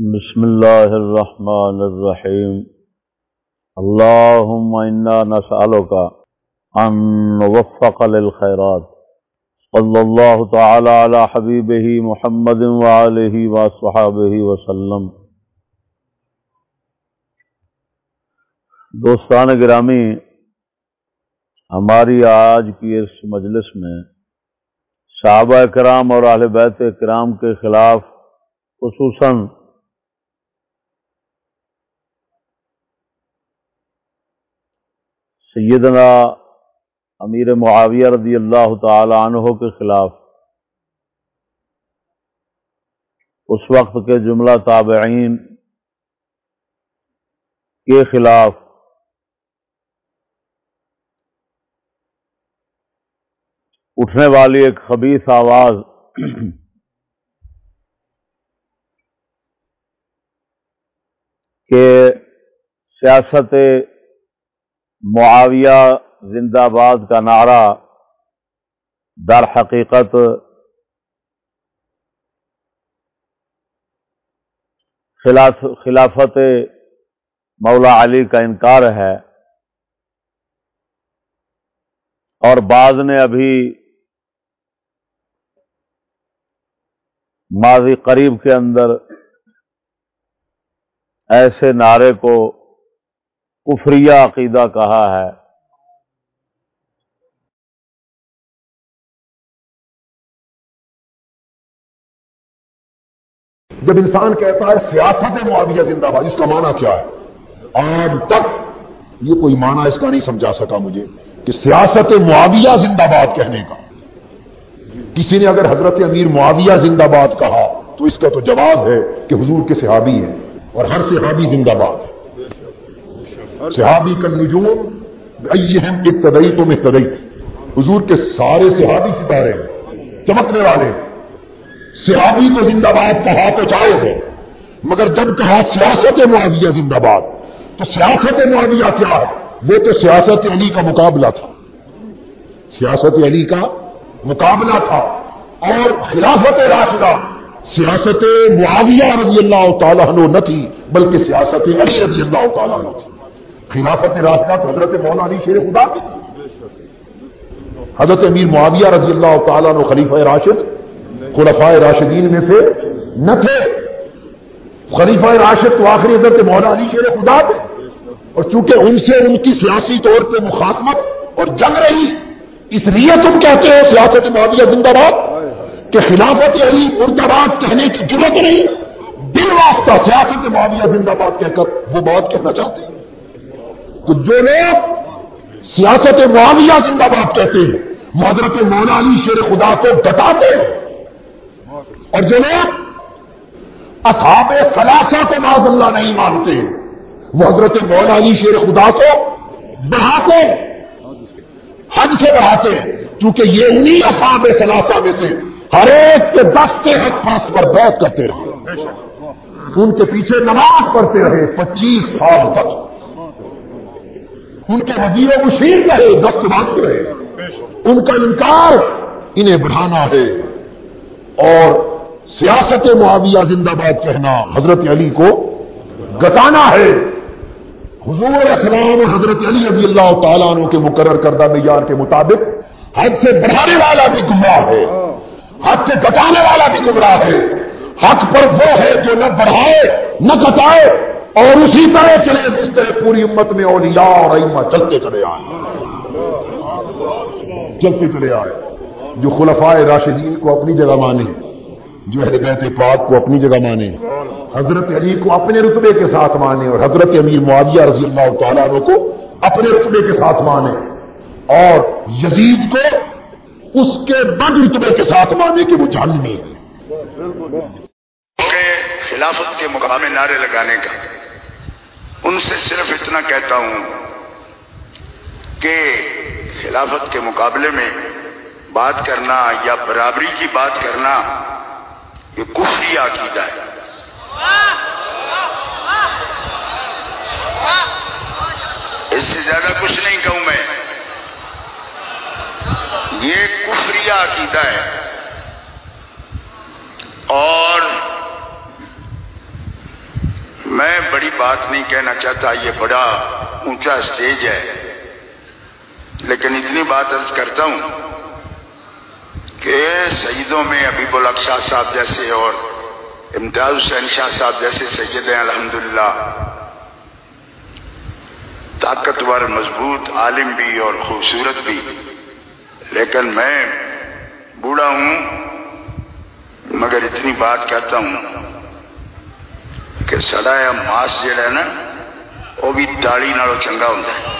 بسم الله الرحمن الرحيم اللهم إنا نسألك أن نوفق للخيرات صلى الله تعالى على حبيبه محمد وعليه وصحابه وسلم. دوستان گرامی، ہماری آج کی اس مجلس میں صحابہ کرام اور اہل بیت کرام کے خلاف خصوصاً سیدنا امیر معاویہ رضی اللہ تعالی عنہ کے خلاف۔ اس وقت کے جملہ تابعین کے خلاف۔ اٹھنے والی ایک خبیص آواز۔ کہ سیاست معاویہ زندہ باد کا نعرہ در حقیقت خلاف خلافت مولا علی کا انکار ہے اور بعض نے ابھی ماضی قریب کے اندر ایسے نعرے کو کفریہ عقیدہ کہا ہے۔ جب انسان کہتا ہے سیاست معاویہ زندہ باد، اس کا معنی کیا ہے؟ آج تک یہ کوئی معنی اس کا نہیں سمجھا سکا مجھے کہ سیاست معاویہ زندہ باد کہنے کا۔ کسی نے اگر حضرت امیر معاویہ زندہ باد کہا تو اس کا تو جواز ہے کہ حضور کے صحابی ہیں اور ہر صحابی زندہ باد ہے۔ صحابی کا نجوم اہم ابتدئی تو ابتدئی تھے حضور کے سارے صحابی ستارے ہیں، چمکنے والے صحابی کو زندہ باد کہا تو جائز ہے، مگر جب کہا سیاست معاویہ زندہ باد، تو سیاست معاویہ کیا ہے؟ وہ تو سیاست علی کا مقابلہ تھا۔ سیاست علی کا مقابلہ تھا۔ اور خلافت راشدہ سیاست معاویہ رضی اللہ تعالیٰ نہ تھی، بلکہ سیاست علی رضی اللہ تعالیٰ تھی۔ خلافت راشدہ تو حضرت مولا علی شیر خدا کی حضرت امیر معاویہ رضی اللہ تعالیٰ نے خلیفہ راشد، خلفاء راشدین میں سے نہ تھے۔ خلیفہ راشد تو آخری حضرت مولا علی شیر خدا تھے۔ اور چونکہ ان سے ان کی سیاسی طور پہ مخاصمت اور جنگ رہی، اس لیے تم کہتے ہو سیاست معاویہ زندہ باد، کہ خلافت علی مردباد کہنے کی ضرورت نہیں۔ بل واسطہ سیاست معاویہ زندہ باد کہہ کر وہ بات کہنا چاہتے ہیں۔ تو جو لوگ سیاست معاویہ زندہ باد کہتے ہیں حضرت مولا علی شیر خدا کو بتاتے ہیں۔ اور جو لوگ اصحاب خلاصہ کو معاذ اللہ نہیں مانتے وہ حضرت مولا علی شیر خدا کو بڑھاتے حد سے بڑھاتے ہیں۔ کیونکہ یہ انہی اصحاب خلاصہ میں سے ہر ایک کے دستے حق پاس پر بیت کرتے رہے ان کے پیچھے نماز پڑھتے رہے پچیس سال تک۔ ان کے وزیر و مشیر رہے دست رہے ان کا انکار انہیں بڑھانا ہے۔ اور سیاست معاویہ زندہ باد کہنا حضرت علی کو گتانا ہے۔ حضور اسلام اور حضرت علی رضی اللہ تعالیٰ عنہ کے مقرر کردہ معیار کے مطابق حد سے بڑھانے والا بھی گمراہ ہے۔ حد سے گٹانے والا بھی گمراہ ہے۔ حق پر وہ ہے جو نہ بڑھائے، نہ گٹائے اور اسی طرح چلے جس طرح پوری امت میں اولیاء اور ائمہ چلتے چلے آئے۔ چلتے چلے آئے۔ جو خلفائے راشدین کو اپنی جگہ مانے، جو اہل بیت پاک کو اپنی جگہ مانے، حضرت علی کو اپنے رتبے کے ساتھ مانے اور حضرت امیر معاویہ رضی اللہ تعالیٰ عنہ کو اپنے رتبے کے ساتھ مانے اور یزید کو اس کے بد رتبے کے ساتھ مانے کہ وہ جاننی ہے۔ خلافت کے مقام نعرے لگانے کا۔ ان سے صرف اتنا کہتا ہوں کہ خلافت کے مقابلے میں بات کرنا یا برابری کی بات کرنا یہ کفری عقیدہ ہے۔ اس سے زیادہ کچھ نہیں کہوں میں۔ یہ کفری عقیدہ ہے۔ اور میں بڑی بات نہیں کہنا چاہتا، یہ بڑا اونچا اسٹیج ہے۔ لیکن اتنی بات عرض کرتا ہوں کہ سیدوں میں ابیب الق شاہ صاحب جیسے اور امتیاز حسین شاہ صاحب جیسے سید ہیں، الحمدللہ۔ طاقتور، مضبوط، عالم بھی اور خوبصورت بھی۔ لیکن میں بوڑھا ہوں، مگر اتنی بات کہتا ہوں کہ سڑا ماس جڑا ہے نا وہ بھی تالی نالوں چنگا ہوتا ہے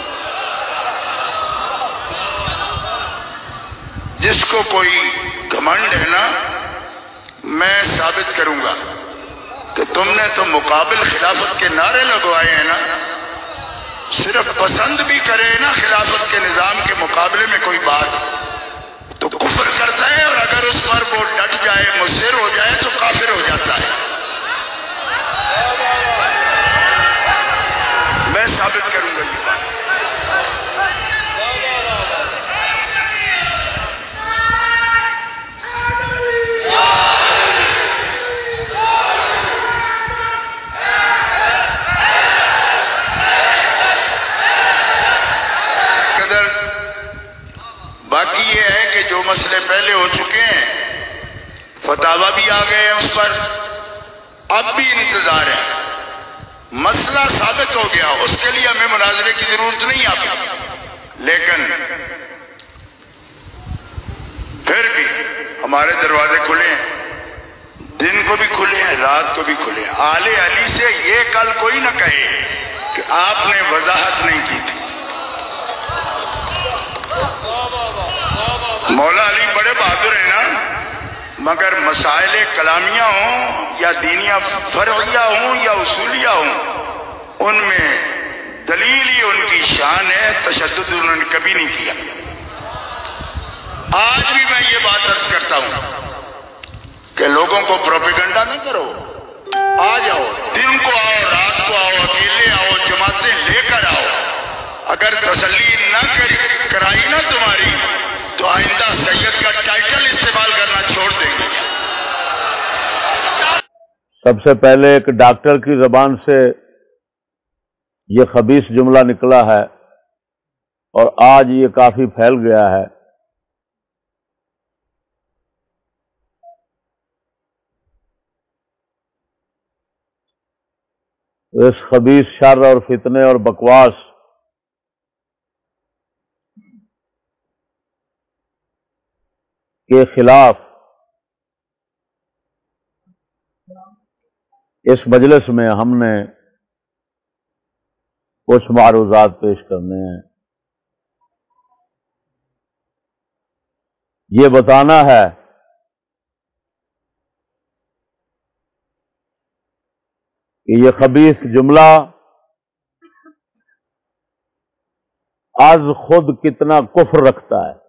جس کو کوئی گمنڈ ہے نا میں ثابت کروں گا کہ تم نے تو مقابل خلافت کے نعرے لگوائے ہیں نا صرف پسند بھی کرے نا خلافت کے نظام کے مقابلے میں کوئی بات تو کفر کرتا ہے اور اگر اس پر وہ ڈٹ جائے مصر ہو جائے تو کافر ہو جاتا ہے ثابت کروں گا یہ بات۔ باقی یہ ہے کہ جو مسئلے پہلے ہو چکے ہیں فتوا بھی آ گئے ہیں اس پر۔ اب بھی انتظار ہے۔ مسئلہ ثابت ہو گیا، اس کے لیے ہمیں مناظرے کی ضرورت نہیں آتی۔ لیکن پھر بھی ہمارے دروازے کھلے ہیں۔ دن کو بھی کھلے ہیں، رات کو بھی کھلے ہیں۔ آلے علی سے یہ کل کوئی نہ کہے کہ آپ نے وضاحت نہیں کی تھی۔ مولا علی بڑے بہادر ہیں نا۔ مگر مسائل کلامیہ ہوں یا دینیا فرعیہ ہوں یا اصولیہ ہوں، ان میں دلیل ہی ان کی شان ہے، تشدد انہوں نے کبھی نہیں کیا۔ آج بھی میں یہ بات عرض کرتا ہوں کہ لوگوں کو پروپیگنڈا نہ کرو۔ آ جاؤ، دن کو آؤ، رات کو آؤ، اکیلے آؤ، جماعتیں لے کر آؤ۔ اگر تسلی نہ کرائی نا تمہاری تو آئندہ سید کا ٹائٹل استعمال کرنا چھوڑ دیں گے۔ سب سے پہلے ایک ڈاکٹر کی زبان سے یہ خبیص جملہ نکلا ہے اور آج یہ کافی پھیل گیا ہے۔ اس خبیص شر اور فتنے اور بکواس کے خلاف اس مجلس میں ہم نے کچھ معروضات پیش کرنے ہیں۔ یہ بتانا ہے کہ یہ خبیص جملہ آج خود کتنا کفر رکھتا ہے۔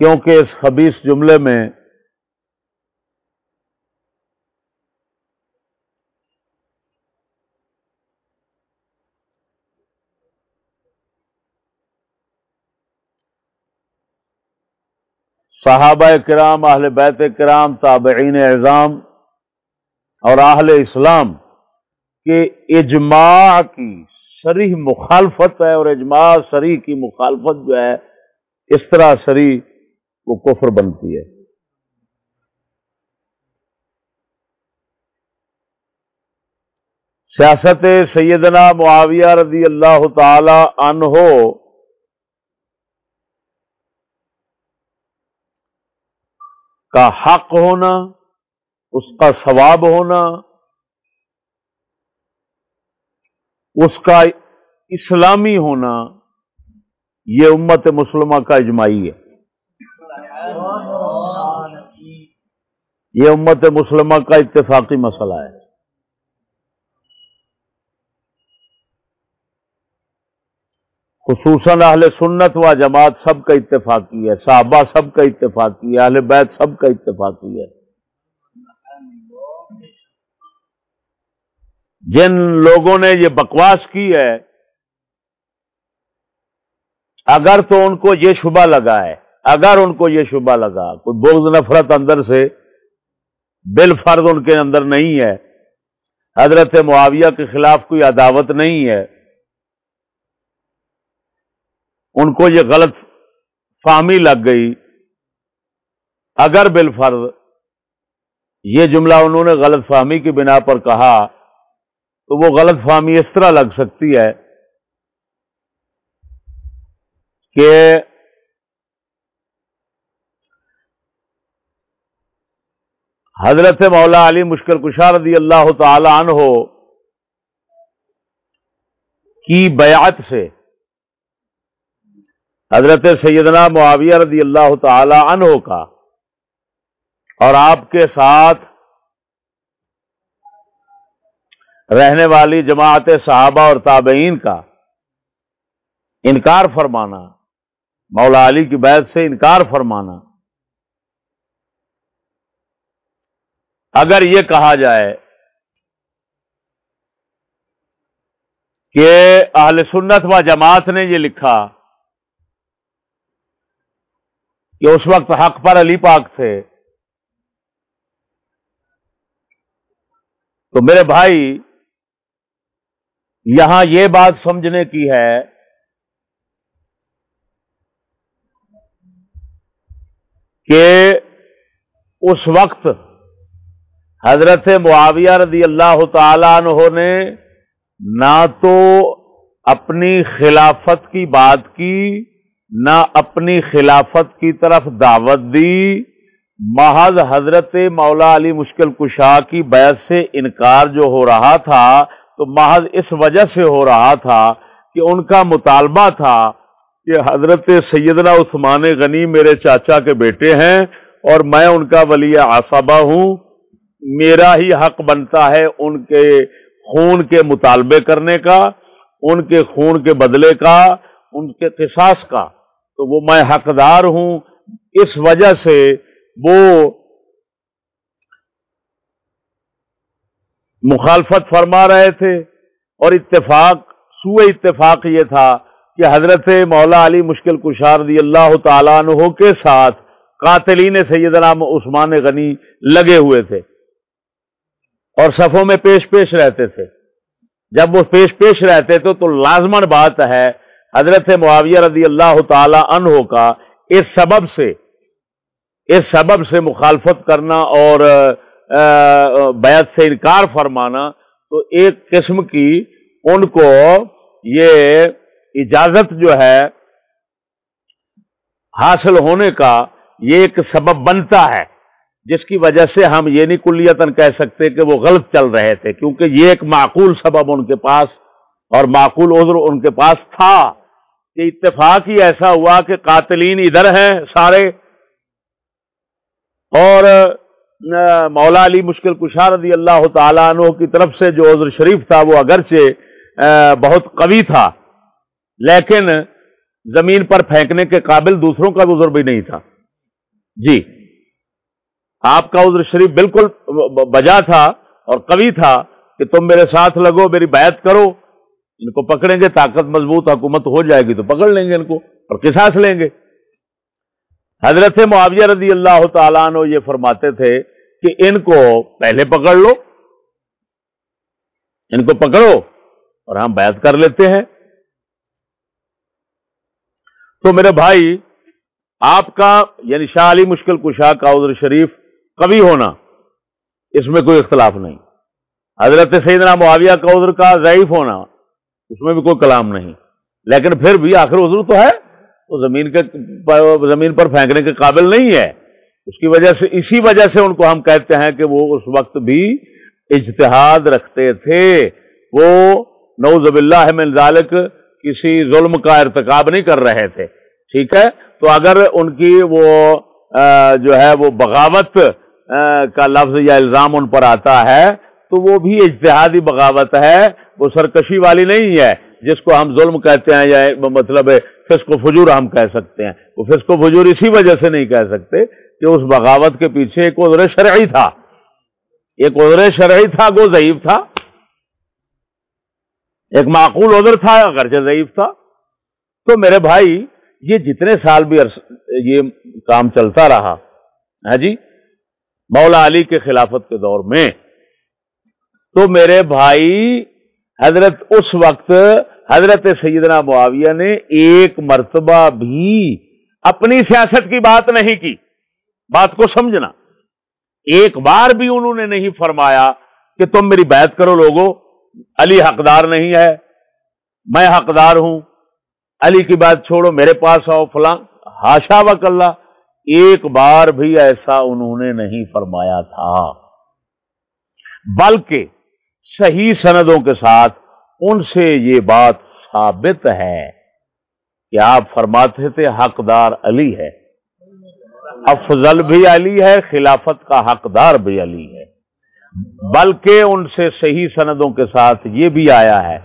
کیونکہ اس خبیص جملے میں صحابہ کرام، اہل بیت کرام، تابعین اعظام اور اہل اسلام کے اجماع کی سریح مخالفت ہے اور اجماع سریح کی مخالفت جو ہے، اس طرح سری وہ کفر بنتی ہے۔ سیاست سیدنا معاویہ رضی اللہ تعالی عنہ کا حق ہونا، اس کا ثواب ہونا، اس کا اسلامی ہونا، یہ امت مسلمہ کا اجماعی ہے۔ یہ امت مسلمہ کا اتفاقی مسئلہ ہے۔ خصوصاً اہل سنت و جماعت سب کا اتفاقی ہے، صحابہ سب کا اتفاقی ہے، اہل بیت سب کا اتفاقی ہے۔ جن لوگوں نے یہ بکواس کی ہے، اگر تو ان کو یہ شبہ لگا ہے اگر ان کو یہ شبہ لگا، کوئی بغض نفرت اندر سے، بل فرض ان کے اندر نہیں ہے، حضرت معاویہ کے خلاف کوئی عداوت نہیں ہے، ان کو یہ غلط فہمی لگ گئی۔ اگر بل فرض، یہ جملہ انہوں نے غلط فہمی کی بنا پر کہا، تو وہ غلط فہمی اس طرح لگ سکتی ہے کہ حضرت مولا علی مشکل کشا رضی اللہ تعالی عنہ کی بیعت سے حضرت سیدنا معاویہ رضی اللہ تعالی عنہ کا اور آپ کے ساتھ رہنے والی جماعت صحابہ اور تابعین کا انکار فرمانا، مولا علی کی بیعت سے انکار فرمانا۔ اگر یہ کہا جائے کہ اہل سنت و جماعت نے یہ لکھا کہ اس وقت حق پر علی پاک تھے، تو میرے بھائی، یہاں یہ بات سمجھنے کی ہے کہ اس وقت حضرت معاویہ رضی اللہ تعالی عنہ نے نہ تو اپنی خلافت کی بات کی، نہ اپنی خلافت کی طرف دعوت دی۔ محض حضرت مولا علی مشکل کشا کی بیعت سے انکار جو ہو رہا تھا، تو محض اس وجہ سے ہو رہا تھا کہ ان کا مطالبہ تھا کہ حضرت سیدنا عثمان غنی میرے چاچا کے بیٹے ہیں اور میں ان کا ولی آصابہ ہوں۔ میرا ہی حق بنتا ہے ان کے خون کے مطالبے کرنے کا، ان کے خون کے بدلے کا، ان کے قصاص کا۔ تو وہ میں حقدار ہوں۔ اس وجہ سے وہ مخالفت فرما رہے تھے۔ اور اتفاق سو اتفاق یہ تھا کہ حضرت مولا علی مشکل کشار دی اللہ تعالیٰ عنہ کے ساتھ قاتلین سیدنا عثمان غنی لگے ہوئے تھے۔ اور صفوں میں پیش پیش رہتے تھے۔ جب وہ پیش پیش رہتے تھے تو لازمن بات ہے حضرت معاویہ رضی اللہ تعالی عنہ کا اس سبب سے، اس سبب سے مخالفت کرنا اور بیعت سے انکار فرمانا تو ایک قسم کی ان کو یہ اجازت جو ہے حاصل ہونے کا یہ ایک سبب بنتا ہے۔ جس کی وجہ سے ہم یہ نہیں کلیتن کہہ سکتے کہ وہ غلط چل رہے تھے، کیونکہ یہ ایک معقول سبب ان کے پاس اور معقول عذر ان کے پاس تھا کہ اتفاق ہی ایسا ہوا کہ قاتلین ادھر ہیں سارے۔ اور مولا علی مشکل کشار رضی اللہ تعالیٰ عنہ کی طرف سے جو عذر شریف تھا وہ اگرچہ بہت قوی تھا، لیکن زمین پر پھینکنے کے قابل دوسروں کا عذر بھی نہیں تھا۔ جی۔ آپ کا عذر شریف بالکل بجا تھا اور قوی تھا کہ تم میرے ساتھ لگو، میری بیعت کرو۔ ان کو پکڑیں گے، طاقت مضبوط حکومت ہو جائے گی تو پکڑ لیں گے ان کو اور قصاص لیں گے۔ حضرت معاویہ رضی اللہ تعالیٰ عنہ یہ فرماتے تھے کہ ان کو پہلے پکڑ لو، ان کو پکڑو اور ہم بیعت کر لیتے ہیں۔ تو میرے بھائی، آپ کا یعنی شاہ علی مشکل کشا کا عذر شریف کبھی ہونا، اس میں کوئی اختلاف نہیں۔ حضرت سیدنا معاویہ کا عذر کا ضعیف ہونا، اس میں بھی کوئی کلام نہیں۔ لیکن پھر بھی آخر عذر تو ہے، وہ زمین کے زمین پر پھینکنے کے قابل نہیں ہے۔ اس کی وجہ سے، اسی وجہ سے ان کو ہم کہتے ہیں کہ وہ اس وقت بھی اجتہاد رکھتے تھے۔ وہ نوزب اللہ من ذالک کسی ظلم کا ارتکاب نہیں کر رہے تھے۔ ٹھیک ہے؟ تو اگر ان کی وہ جو ہے وہ بغاوت کا لفظ یا الزام ان پر آتا ہے، تو وہ بھی اجتہادی بغاوت ہے، وہ سرکشی والی نہیں ہے، جس کو ہم ظلم کہتے ہیں یا مطلب فسق و فجور ہم کہہ سکتے ہیں۔ وہ فسق و فجور اسی وجہ سے نہیں کہہ سکتے کہ اس بغاوت کے پیچھے ایک عذر شرعی تھا۔ ایک عذر شرعی تھا، وہ ضعیف تھا۔ ایک معقول عذر تھا، اگرچہ ضعیف تھا۔ تو میرے بھائی، یہ جتنے سال بھی یہ کام چلتا رہا ہے جی؟ مولا علی کے خلافت کے دور میں۔ تو میرے بھائی، حضرت اس وقت حضرت سیدنا معاویہ نے ایک مرتبہ بھی اپنی سیاست کی بات نہیں کی۔ بات کو سمجھنا۔ ایک بار بھی انہوں نے نہیں فرمایا کہ تم میری بیعت کرو لوگوں۔ علی حقدار نہیں ہے۔ میں حقدار ہوں۔ علی کی بات چھوڑو، میرے پاس آؤ، فلاں۔ ہاشا وک اللہ ایک بار بھی ایسا انہوں نے نہیں فرمایا تھا۔ بلکہ صحیح سندوں کے ساتھ ان سے یہ بات ثابت ہے کہ آپ فرماتے تھے حقدار علی ہے۔ افضل بھی علی ہے، خلافت کا حقدار بھی علی ہے۔ بلکہ ان سے صحیح سندوں کے ساتھ یہ بھی آیا ہے،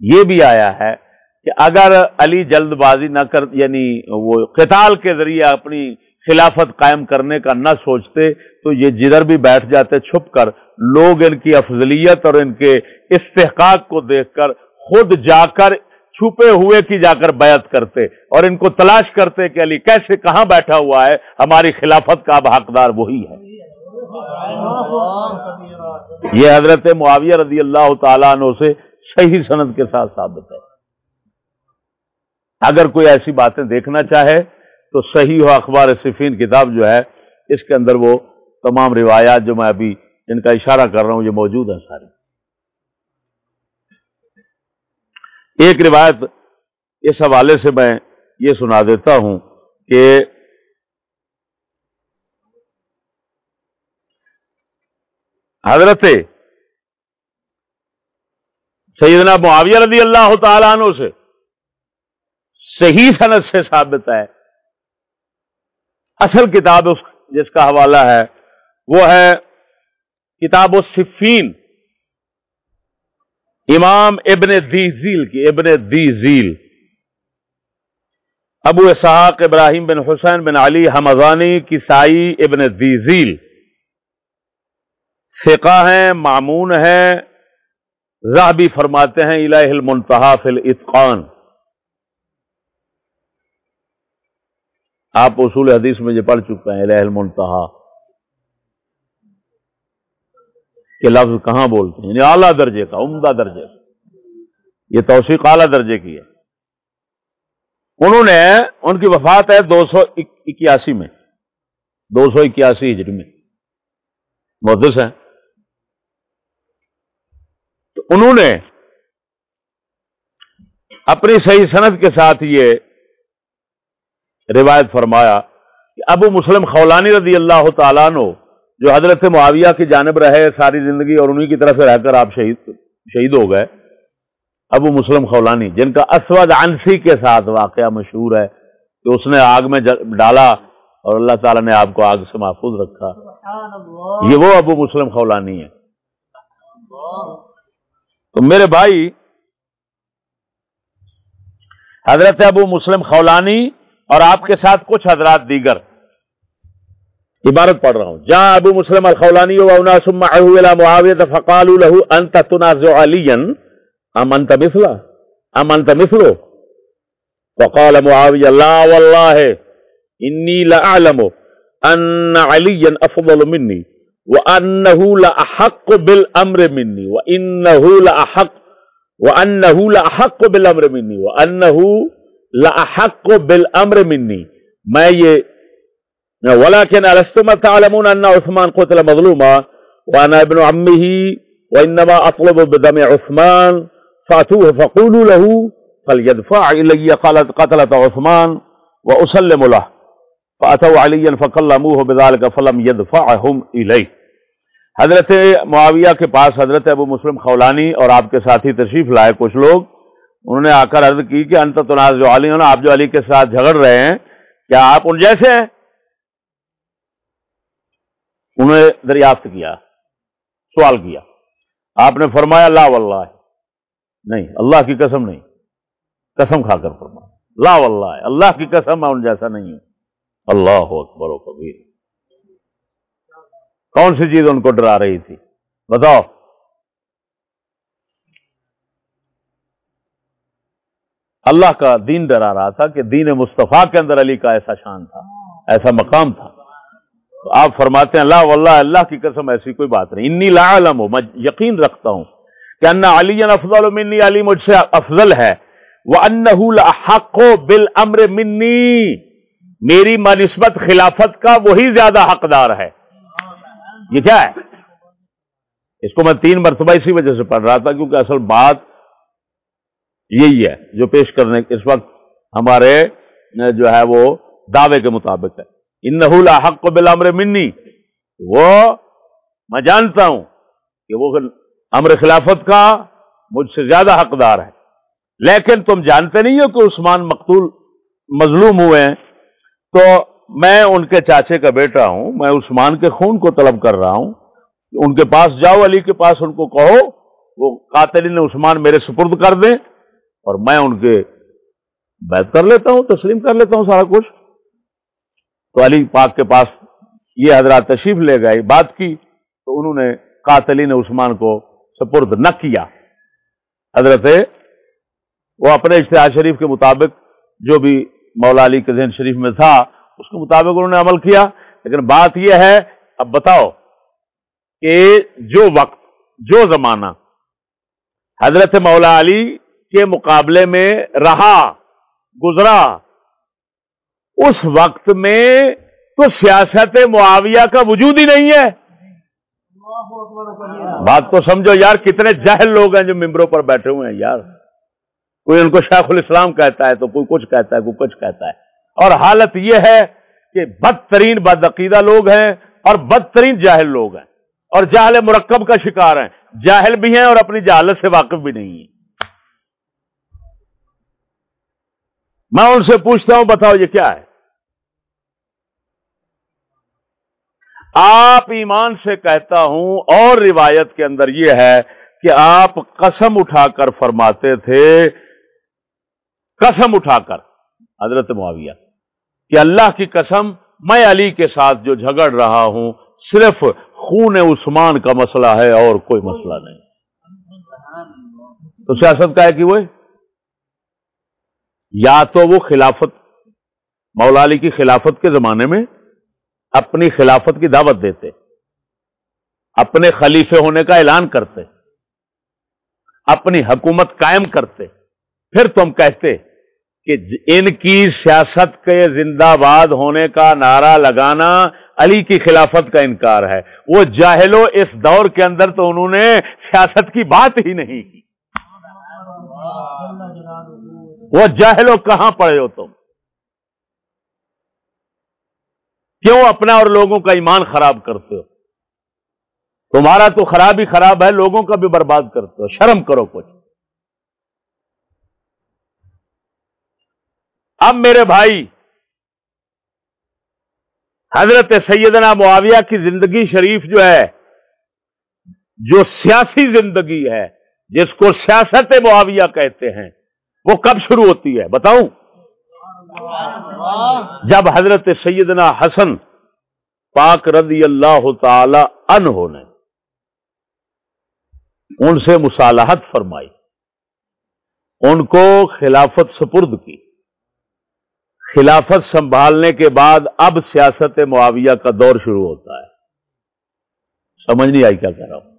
یہ بھی آیا ہے کہ اگر علی جلد بازی نہ کر یعنی وہ قتال کے ذریعے اپنی خلافت قائم کرنے کا نہ سوچتے، تو یہ جدھر بھی بیٹھ جاتے، چھپ کر لوگ ان کی افضلیت اور ان کے استحقاق کو دیکھ کر خود جا کر چھپے ہوئے کی جا کر بیعت کرتے اور ان کو تلاش کرتے کہ علی کیسے کہاں بیٹھا ہوا ہے، ہماری خلافت کا اب حقدار وہی ہے۔ یہ حضرت معاویہ رضی اللہ تعالیٰ عنہ سے صحیح سند کے ساتھ ثابت ہے۔ اگر کوئی ایسی باتیں دیکھنا چاہے تو صحیح ہو اخبار صفین کتاب جو ہے، اس کے اندر وہ تمام روایات جو میں ابھی جن کا اشارہ کر رہا ہوں، یہ موجود ہیں ساری ایک روایت اس حوالے سے میں یہ سنا دیتا ہوں کہ حضرت سیدنا معاویہ رضی اللہ تعالیٰ عنہ سے صحیح صنعت سے ثابت ہے۔ اصل کتاب جس کا حوالہ ہے، وہ ہے کتاب الصفین۔ امام ابن دی کی، ابن دی زیل ابو اسحاق ابراہیم بن حسین بن علی حمزانی کی سائی ابن دی زیل فقہ ہیں، معمون ہیں۔ بھی فرماتے ہیں الہ المنتہا فی الاتقان۔ آپ اصول حدیث میں یہ پڑھ چکے ہیں، الہ المنتہا، کہ لفظ کہاں بولتے ہیں؟ یعنی اعلیٰ درجے کا، عمدہ درجے کا۔ یہ توثیق اعلیٰ درجے کی ہے۔ انہوں نے ان کی وفات ہے دو سو اکیاسی میں۔ دو سو اکیاسی ہجری میں۔ محدث ہیں۔ تو انہوں نے اپنی صحیح صنعت کے ساتھ یہ روایت فرمایا کہ ابو مسلم خولانی رضی اللہ تعالیٰ نو جو حضرت معاویہ کی جانب رہے ساری زندگی اور انہی کی طرف سے رہ کر آپ شہید شہید ہو گئے ابو مسلم خولانی جن کا اسود انسی کے ساتھ واقعہ مشہور ہے کہ اس نے آگ میں ڈالا اور اللہ تعالیٰ نے آپ کو آگ سے محفوظ رکھا۔ یہ وہ ابو مسلم خولانی ہے تو میرے بھائی حضرت ابو مسلم خولانی اور آپ کے ساتھ کچھ حضرات دیگر عبارت پڑھ رہا ہوں۔ جہاں ابو مسلم الخولانی و اناس له انت تنازع عليا ام انت مثله ام انت مثله فقال معاويه لا والله ان عليا افضل مني وانه لاحق بالامر مني وانه لاحق وانه لاحق بالامر مني وانه لاحق کو بالامر مني. میں یہ ولكن ألستم تعلمون أن عثمان قتل مظلوما وأنا ابن عمه، وإنما أطلب بدم عثمان، فأتوه فقولوا له، فليدفع إلي قالت قتلت عثمان وأسلم له. فأتوا عليا فكلموه بذلك فلم يدفعهم إليه. حضرت معاویہ کے پاس حضرت ابو مسلم خولانی اور آپ کے ساتھی تشریف لائے کچھ لوگ انہوں نے آ کر عرض کی کہ انت تناز جو علی آپ جو علی کے ساتھ جھگڑ رہے ہیں، کیا آپ ان جیسے ہیں؟ انہوں نے دریافت کیا، سوال کیا۔ آپ نے فرمایا، لا واللہ۔ نہیں، اللہ کی قسم نہیں۔ قسم کھا کر فرمایا۔ لا واللہ، اللہ کی قسم میں ان جیسا نہیں ہوں۔ اللہ اکبر و کبیر۔ کون سی چیز ان کو ڈرا رہی تھی؟ بتاؤ۔ اللہ کا دین ڈرا رہا تھا کہ دین مصطفیٰ کے اندر علی کا ایسا شان تھا، ایسا مقام تھا۔ تو آپ فرماتے ہیں اللہ واللہ اللہ کی قسم، ایسی کوئی بات نہیں۔ انی لا علم ہوں میں یقین رکھتا ہوں کہ انا علی افضل منی، علی مجھ سے افضل ہے۔ وہ انحق بل امر منی۔ میری منسبت خلافت کا وہی زیادہ حقدار ہے۔ یہ کیا ہے؟ اس کو میں تین مرتبہ اسی وجہ سے پڑھ رہا تھا کیونکہ اصل بات یہی ہے جو پیش کرنے اس وقت ہمارے جو ہے وہ دعوے کے مطابق ہے۔ ان حق کو بلامر منی۔ وہ میں جانتا ہوں کہ وہ امر خلافت کا مجھ سے زیادہ حقدار ہے۔ لیکن تم جانتے نہیں ہو کہ عثمان مقتول مظلوم ہوئے ہیں۔ تو میں ان کے چاچے کا بیٹا ہوں، میں عثمان کے خون کو طلب کر رہا ہوں۔ ان کے پاس جاؤ، علی کے پاس ان کو کہو، وہ قاتلین عثمان میرے سپرد کر دیں۔ اور میں ان کے بیت کر لیتا ہوں، تسلیم کر لیتا ہوں سارا کچھ۔ تو علی پاک کے پاس یہ حضرات تشریف لے گئے، بات کی، تو انہوں نے قاتلین عثمان کو سپرد نہ کیا۔ حضرت، وہ اپنے اشتہار شریف کے مطابق جو بھی مولا علی کے ذہن شریف میں تھا، اس کے مطابق انہوں نے عمل کیا۔ لیکن بات یہ ہے، اب بتاؤ کہ جو وقت، جو زمانہ، حضرت مولا علی کے مقابلے میں رہا، گزرا۔ اس وقت میں تو سیاست معاویہ کا وجود ہی نہیں ہے۔ بات تو سمجھو یار، کتنے جہل لوگ ہیں جو ممبروں پر بیٹھے ہوئے ہیں یار۔ کوئی ان کو شیخ الاسلام کہتا ہے تو کوئی کچھ کہتا ہے، کوئی کچھ کہتا ہے۔ اور حالت یہ ہے کہ بدترین بدعقیدہ لوگ ہیں اور بدترین جاہل لوگ ہیں۔ اور جاہل مرکب کا شکار ہیں۔ جاہل بھی ہیں اور اپنی جہالت سے واقف بھی نہیں ہیں۔ میں ان سے پوچھتا ہوں، بتاؤ یہ کیا ہے؟ آپ ایمان سے کہتا ہوں، اور روایت کے اندر یہ ہے کہ آپ قسم اٹھا کر فرماتے تھے، قسم اٹھا کر، حضرت معاویہ، کہ اللہ کی قسم میں علی کے ساتھ جو جھگڑ رہا ہوں، صرف خون عثمان کا مسئلہ ہے اور کوئی مسئلہ نہیں۔ تو سیاست کا ہے کہ وہ یا تو وہ خلافت، مولا علی کی خلافت کے زمانے میں اپنی خلافت کی دعوت دیتے، اپنے خلیفے ہونے کا اعلان کرتے، اپنی حکومت قائم کرتے۔ پھر تم کہتے کہ ان کی سیاست کے زندہ باد ہونے کا نعرہ لگانا علی کی خلافت کا انکار ہے۔ وہ جاہلو اس دور کے اندر تو انہوں نے سیاست کی بات ہی نہیں کی۔ وہ جاہلو کہاں پڑے ہو تم؟ کیوں اپنا اور لوگوں کا ایمان خراب کرتے ہو؟ تمہارا تو خراب ہی خراب ہے، لوگوں کا بھی برباد کرتے ہو، شرم کرو کچھ۔ اب میرے بھائی، حضرت سیدنا معاویہ کی زندگی شریف جو ہے، جو سیاسی زندگی ہے، جس کو سیاست معاویہ کہتے ہیں وہ کب شروع ہوتی ہے بتاؤں؟ جب حضرت سیدنا حسن پاک رضی اللہ تعالی انہوں نے ان سے مصالحت فرمائی، ان کو خلافت سپرد کی۔ خلافت سنبھالنے کے بعد اب سیاست معاویہ کا دور شروع ہوتا ہے۔ سمجھ نہیں آئی کیا کہہ رہا ہوں۔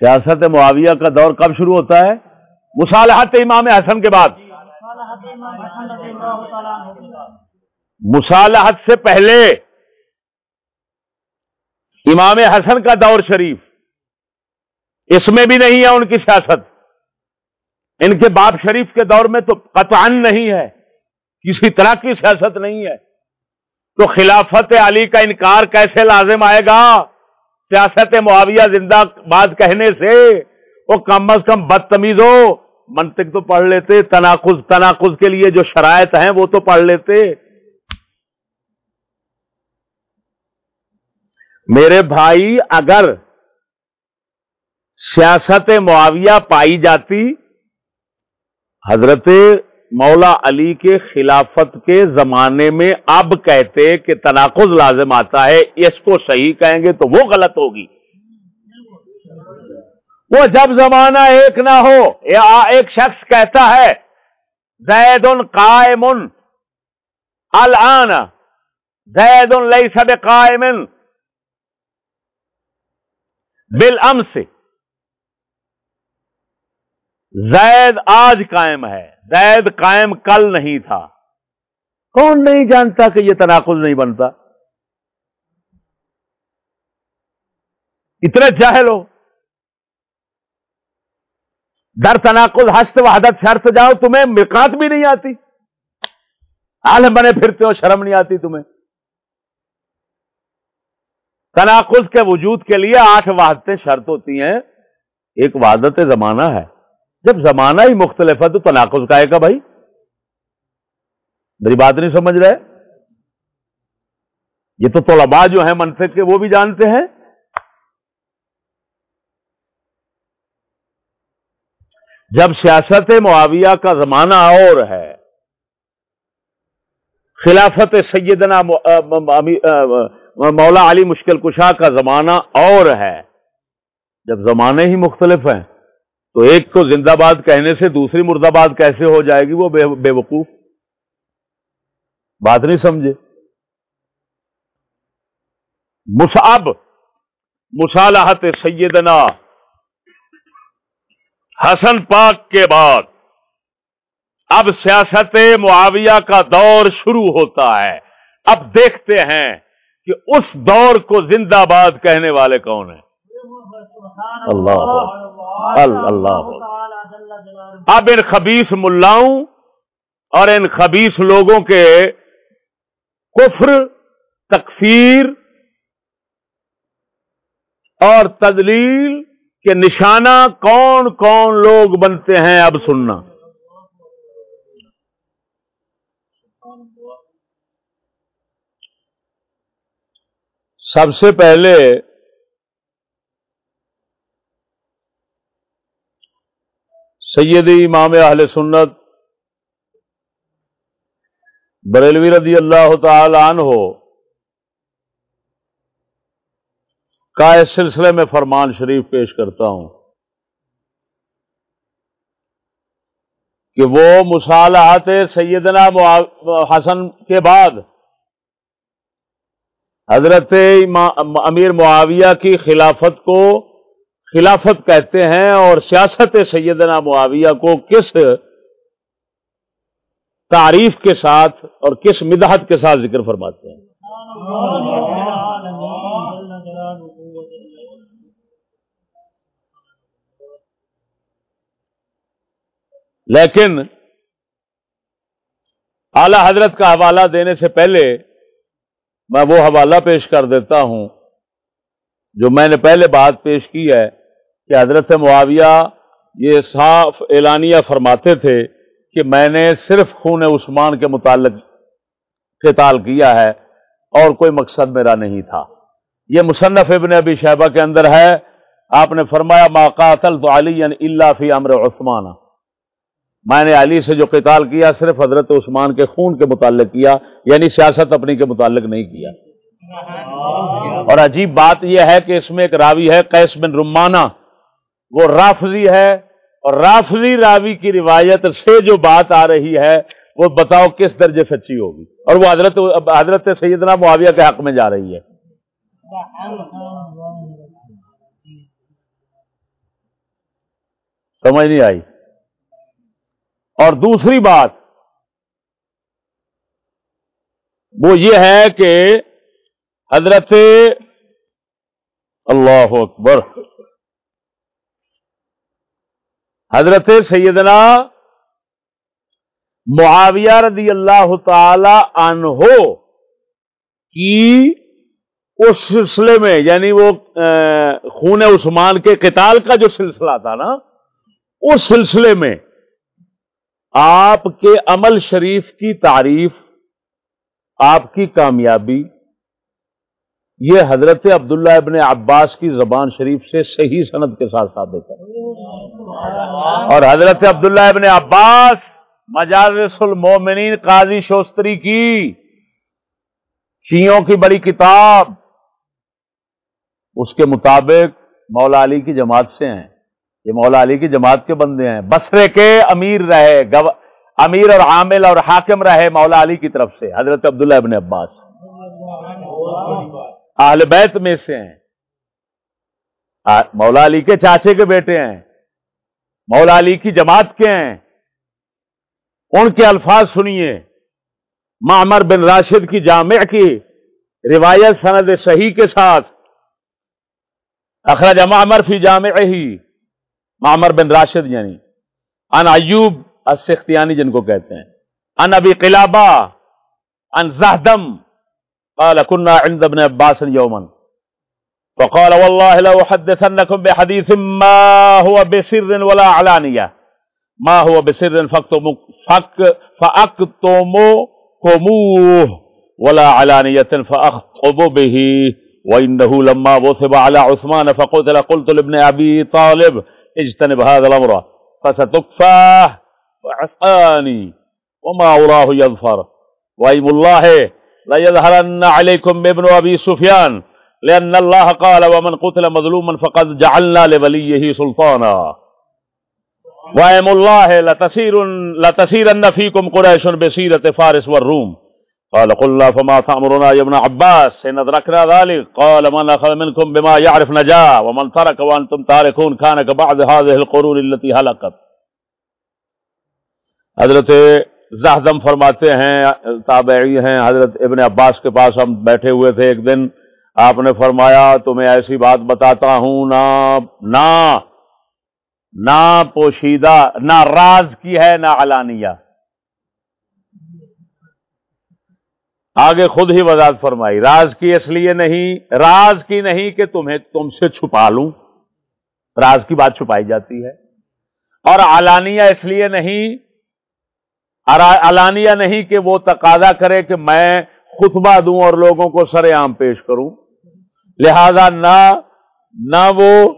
سیاست معاویہ کا دور کب شروع ہوتا ہے؟ مصالحت امام حسن کے بعد۔ مصالحت سے پہلے امام حسن کا دور شریف۔ اس میں بھی نہیں ہے ان کی سیاست۔ ان کے باپ شریف کے دور میں تو قطعا نہیں ہے۔ کسی طرح کی سیاست نہیں ہے۔ تو خلافت علی کا انکار کیسے لازم آئے گا؟ سیاست معاویہ زندہ باد کہنے سے۔ وہ کم از کم بدتمیز ہو۔ منطق تو پڑھ لیتے تناخذ تناخذ کے لیے جو شرائط ہیں وہ تو پڑھ لیتے۔ میرے بھائی، اگر سیاست معاویہ پائی جاتی، حضرت مولا علی کے خلافت کے زمانے میں اب کہتے کہ تناقض لازم آتا ہے، اس کو صحیح کہیں گے تو وہ غلط ہوگی۔ وہ جب زمانہ ایک نہ ہو، یا ایک شخص کہتا ہے زید قائم الان زید لئی سب قائمن بل ام سے زید آج قائم ہے، زید قائم کل نہیں تھا۔ کون نہیں جانتا کہ یہ تناقض نہیں بنتا؟ اتنے چاہے لو در تناقض ہست وحدت شرط جاؤ، تمہیں مکات بھی نہیں آتی۔ عالم بنے پھرتے ہو، شرم نہیں آتی تمہیں۔ تناقض کے وجود کے لیے آٹھ وحدتیں شرط ہوتی ہیں۔ ایک وحدت زمانہ ہے۔ جب زمانہ ہی مختلف ہے تو تناقض کا ہے کا بھائی؟ میری بات نہیں سمجھ رہے؟ یہ تو طلباء جو ہیں منفق کے، وہ بھی جانتے ہیں۔ جب سیاست معاویہ کا زمانہ اور ہے، خلافت سیدنا مولا علی مشکل کشا کا زمانہ اور ہے۔ جب زمانے ہی مختلف ہیں، تو ایک کو زندہ باد کہنے سے دوسری مرد آباد کیسے ہو جائے گی؟ وہ بے وقوف۔ بات نہیں سمجھے۔ مصعب، مصالحت سیدنا حسن پاک کے بعد اب سیاست معاویہ کا دور شروع ہوتا ہے۔ اب دیکھتے ہیں کہ اس دور کو زندہ باد کہنے والے کون ہیں۔ اللہ اللہ اب ان خبیص ملاؤں اور ان خبیص لوگوں کے کفر، تکفیر اور تدلیل کے نشانہ کون کون لوگ بنتے ہیں اب سننا۔ سب سے پہلے سیدی امام اہل سنت بریلوی رضی اللہ تعالی عنہ کا اس سلسلے میں فرمان شریف پیش کرتا ہوں کہ وہ مصالحات سیدنا حسن کے بعد حضرت امیر معاویہ کی خلافت کو خلافت کہتے ہیں اور سیاست سیدنا معاویہ کو کس تعریف کے ساتھ اور کس مدحت کے ساتھ ذکر فرماتے ہیں۔ لیکن اعلی حضرت کا حوالہ دینے سے پہلے میں وہ حوالہ پیش کر دیتا ہوں جو میں نے پہلے بات پیش کی ہے کہ حضرت معاویہ یہ صاف اعلانیہ فرماتے تھے کہ میں نے صرف خون عثمان کے متعلق قتال کیا ہے اور کوئی مقصد میرا نہیں تھا۔ یہ مصنف ابن ابی شہبہ کے اندر ہے۔ آپ نے فرمایا ما قاتل تو علی اللہ فی امر عثمان۔ میں نے علی سے جو قتال کیا، صرف حضرت عثمان کے خون کے متعلق کیا یعنی سیاست اپنی کے متعلق نہیں کیا۔ اور عجیب بات یہ ہے کہ اس میں ایک راوی ہے، قیس بن رمانہ۔ وہ رافضی ہے، اور رافضی راوی کی روایت سے جو بات آ رہی ہے، وہ بتاؤ کس درجے سچی ہوگی۔ اور وہ حضرت حضرت سیدنا معاویہ کے حق میں جا رہی ہے۔ سمجھ نہیں آئی؟ اور دوسری بات، وہ یہ ہے کہ حضرت اللہ اکبر، حضرت سیدنا معاویہ رضی اللہ تعالی عنہ کی اس سلسلے میں یعنی وہ خون عثمان کے قتال کا جو سلسلہ تھا نا، اس سلسلے میں آپ کے عمل شریف کی تعریف، آپ کی کامیابی، یہ حضرت عبداللہ ابن عباس کی زبان شریف سے صحیح صنعت کے ساتھ ثابت ہے۔ اور حضرت عبداللہ ابن عباس مجالس المومنین قاضی شوستری کی شیوں کی بڑی کتاب، اس کے مطابق مولا علی کی جماعت سے ہیں۔ یہ مولا علی کی جماعت کے بندے ہیں۔ بسرے کے امیر رہے امیر اور عامل اور حاکم رہے مولا علی کی طرف سے، حضرت عبداللہ ابن عباس۔ اہل بیت میں سے ہیں۔ مولا علی کے چاچے کے بیٹے ہیں۔ مولا علی کی جماعت کے ہیں۔ ان کے الفاظ سنیے۔ معمر بن راشد کی جامع کی روایت سند صحیح کے ساتھ۔ اخراج معمر فی جامع ہی۔ معمر بن راشد یعنی۔ ان ایوب السختیانی جن کو کہتے ہیں۔ ان ابی قلابہ ان زہدم۔ قال كنا عند ابن عباس يوما فقال والله لو حدثنكم بحديث ما هو بسر ولا علانية ما هو بسر فأكتموه ولا علانية فأخطب به وإنه لما وثب على عثمان فقتل قلت لابن أبي طالب۔ اجتنب هذا الأمر فستكفاه وعصاني وما أراه يظفر. وإيم الله لا يظهرن عليكم بابن أبي سفيان، لأن الله قال ومن قتل مظلوما فقد جعلنا لوليه سلطانا. وائم الله لتسير لتسيرن فيكم قريش بسيرة فارس والروم. قال قلنا فما تأمرنا يا ابن عباس؟ إن أدركنا ذلك. قال من أخذ منكم بما يعرف نجا، ومن ترك وأنتم تاركون، كان كبعض هذه القرون التي هلكت. حضرت زہدم فرماتے ہیں، تابعی ہیں، حضرت ابن عباس کے پاس ہم بیٹھے ہوئے تھے ایک دن۔ آپ نے فرمایا، تمہیں ایسی بات بتاتا ہوں، نہ نہ نہ پوشیدہ نہ راز کی ہے نہ علانیہ آگے خود ہی وضاحت فرمائی، راز کی اس لیے نہیں، راز کی نہیں کہ تمہیں تم سے چھپا لوں۔ راز کی بات چھپائی جاتی ہے۔ اور علانیہ اس لیے نہیں علانیہ نہیں کہ وہ تقاضا کرے کہ میں خطبہ دوں اور لوگوں کو سر عام پیش کروں۔ لہذا نہ نہ وہ،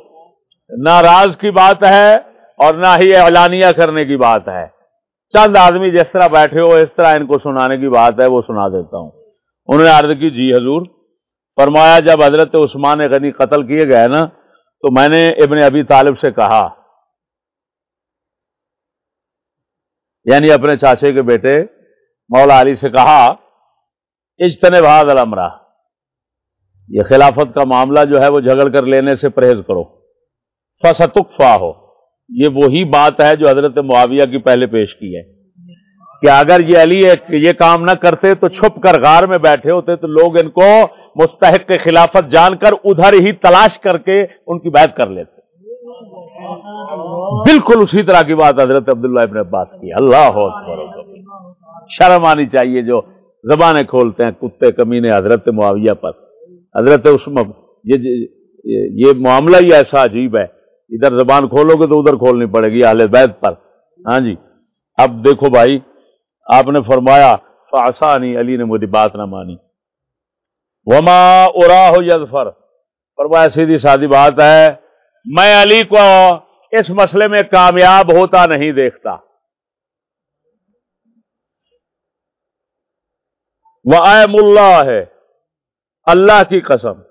نہ راز کی بات ہے اور نہ ہی اعلانیہ کرنے کی بات ہے۔ چند آدمی جس طرح بیٹھے ہو، اس طرح ان کو سنانے کی بات ہے، وہ سنا دیتا ہوں۔ انہوں نے عرض کی جی حضور، فرمایا جب حضرت عثمان غنی قتل کیے گئے نا، تو میں نے ابن ابی طالب سے کہا یعنی اپنے چاچے کے بیٹے مولا علی سے کہا اجتنے بہاد المرا یہ خلافت کا معاملہ جو ہے، وہ جھگڑ کر لینے سے پرہیز کرو۔ فستقفا ہو۔ یہ وہی بات ہے جو حضرت معاویہ کی پہلے پیش کی ہے کہ اگر یہ علی یہ کام نہ کرتے تو چھپ کر غار میں بیٹھے ہوتے تو لوگ ان کو مستحق کے خلافت جان کر ادھر ہی تلاش کر کے ان کی بیعت کر لیتے۔ بالکل اسی طرح کی بات حضرت عبداللہ ابن عباس کی۔ اللہ شرم آنی چاہیے جو زبانیں کھولتے ہیں، کتے کمینے حضرت معاویہ پر۔ حضرت اس یہ معاملہ ہی ایسا عجیب ہے۔ ادھر زبان کھولو گے تو ادھر کھولنی پڑے گی اہل بیت پر۔ ہاں جی۔ اب دیکھو بھائی، آپ نے فرمایا فاسانی علی نے مجھے بات نہ مانی۔ وما ارا ہو یزفر فرمایا، سیدھی سادی بات ہے، میں علی کو اس مسئلے میں کامیاب ہوتا نہیں دیکھتا۔ وہ اللہ ہے اللہ کی قسم۔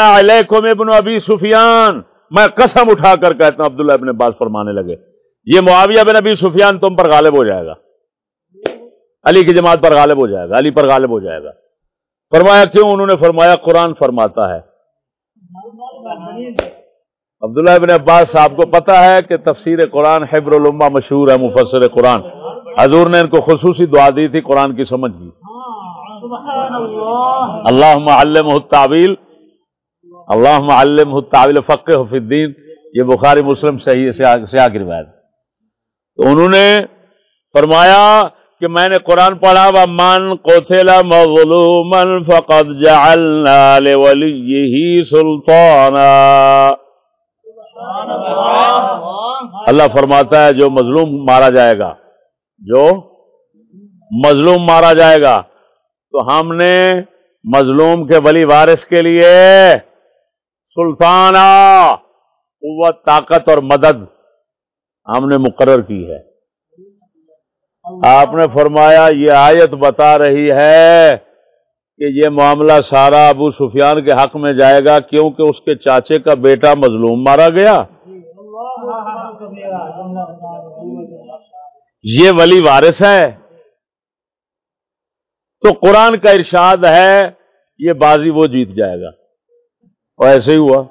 علیکم ابن ابی سفیان۔ میں قسم اٹھا کر کہتا ہوں، عبداللہ ابن باز فرمانے لگے، یہ معاویہ بن ابی سفیان تم پر غالب ہو جائے گا۔ علی کی جماعت پر غالب ہو جائے گا، علی پر غالب ہو جائے گا۔ فرمایا کیوں؟ انہوں نے فرمایا قرآن فرماتا ہے۔ عبداللہ ابن عباس صاحب کو پتا ہے کہ تفسیر قرآن حبر الما مشہور ہے، مفسر قرآن۔ حضور نے ان کو خصوصی دعا دی تھی، قرآن کی سمجھ کی اللہ. معلم التعویل. اللہ معلم التعویل فقہ فی الدین. یہ بخاری مسلم صحیح سیاہ کی روایت تو انہوں نے فرمایا کہ میں نے قرآن پڑھا و من قتل مظلوما فقد جعلنا لولیہ سلطانا. اللہ فرماتا ہے، جو مظلوم مارا جائے گا، جو مظلوم مارا جائے گا تو ہم نے مظلوم کے ولی وارث کے لیے سلطانہ، قوت، طاقت اور مدد ہم نے مقرر کی ہے۔ آپ نے فرمایا، یہ آیت بتا رہی ہے کہ یہ معاملہ سارا ابو سفیان کے حق میں جائے گا کیونکہ اس کے چاچے کا بیٹا مظلوم مارا گیا۔ یہ ولی وارث ہے۔ تو قرآن کا ارشاد ہے یہ بازی وہ جیت جائے گا۔ اور ایسے ہی ہوا۔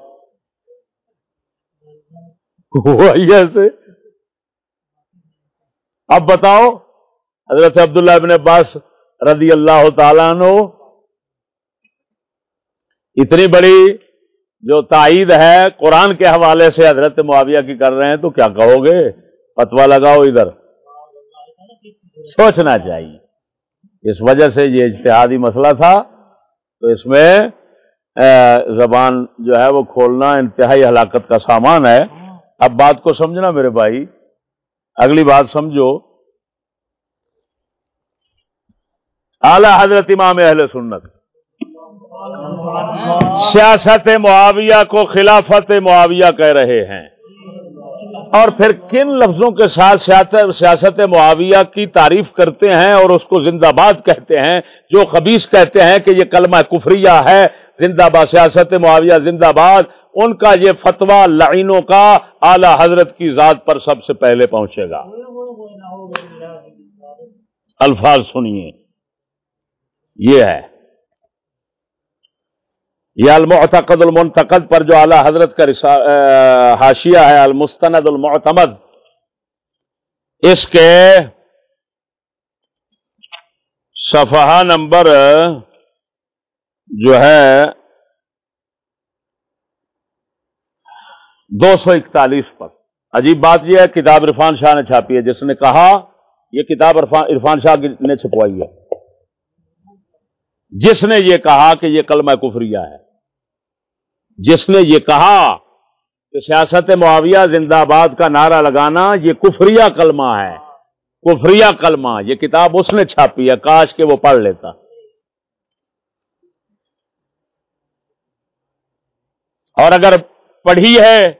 ہوا ہی ایسے۔ اب بتاؤ، حضرت عبداللہ ابن عباس رضی اللہ تعالیٰ عنہ اتنی بڑی جو تائید ہے قرآن کے حوالے سے حضرت معاویہ کی کر رہے ہیں تو کیا کہو گے؟ فتوا لگاؤ ادھر۔ سوچنا چاہیے۔ اس وجہ سے یہ اجتہادی مسئلہ تھا، تو اس میں زبان جو ہے وہ کھولنا انتہائی ہلاکت کا سامان ہے۔ اب بات کو سمجھنا میرے بھائی۔ اگلی بات سمجھو۔ اعلی حضرت امام اہل سنت۔ سیاست معاویہ کو خلافت معاویہ کہہ رہے ہیں۔ اور پھر کن لفظوں کے ساتھ سیاست معاویہ کی تعریف کرتے ہیں اور اس کو زندہ باد کہتے ہیں؟ جو خبیص کہتے ہیں کہ یہ کلمہ کفریہ ہے، زندہ باد سیاست معاویہ زندہ باد، ان کا یہ فتوا لائنوں کا اعلی حضرت کی ذات پر سب سے پہلے پہنچے گا۔ الفاظ سنیے۔ یہ ہے۔ یہ المعتقد المنتقد پر جو اعلی حضرت کا حاشیہ ہے، المستند المعتمد، اس کے صفحہ نمبر، جو ہے، دو سو اکتالیس پر۔ عجیب بات یہ ہے، کتاب عرفان شاہ نے چھاپی ہے۔ جس نے کہا، یہ کتاب عرفان شاہ نے چھپوائی ہے۔ جس نے یہ کہا کہ یہ کلمہ کفریہ ہے۔ جس نے یہ کہا کہ سیاست معاویہ زندہ باد کا نعرہ لگانا یہ کفریہ کلمہ ہے۔ کفریہ کلمہ، یہ کتاب اس نے چھاپی ہے، کاش کہ وہ پڑھ لیتا۔ اور اگر پڑھی ہے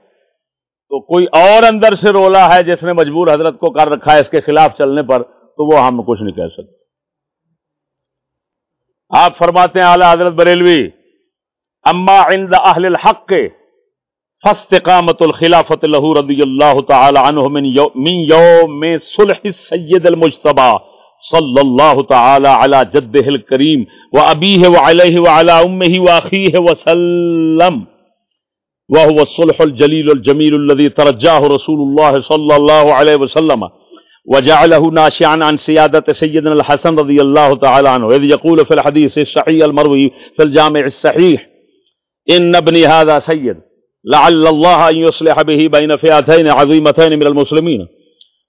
تو کوئی اور اندر سے رولا ہے جس نے مجبور حضرت کو کر رکھا ہے، اس کے خلاف چلنے پر، تو وہ ہم کچھ نہیں کہہ سکتے۔ آپ فرماتے ہیں، اعلی حضرت بریلوی اما عند اہل الحق، فاستقامت الخلافت له رضی اللہ تعالی عنہ من یوم من یوم صلح السید المجتبہ صلی اللہ تعالی علی جدہ الکریم و ابیہ و علیہ و علی امہ و اخیہ وسلم وهو الصلح الجليل الجميل الذي ترجاه رسول الله صلى الله عليه وسلم وجعله ناشعا عن سيادة سيدنا الحسن رضي الله تعالى عنه إذ يقول في الحديث الصحيح المروي في الجامع الصحيح ان ابني هذا سید لعل الله ان يصلح به بين فئتين عظيمتين من المسلمين.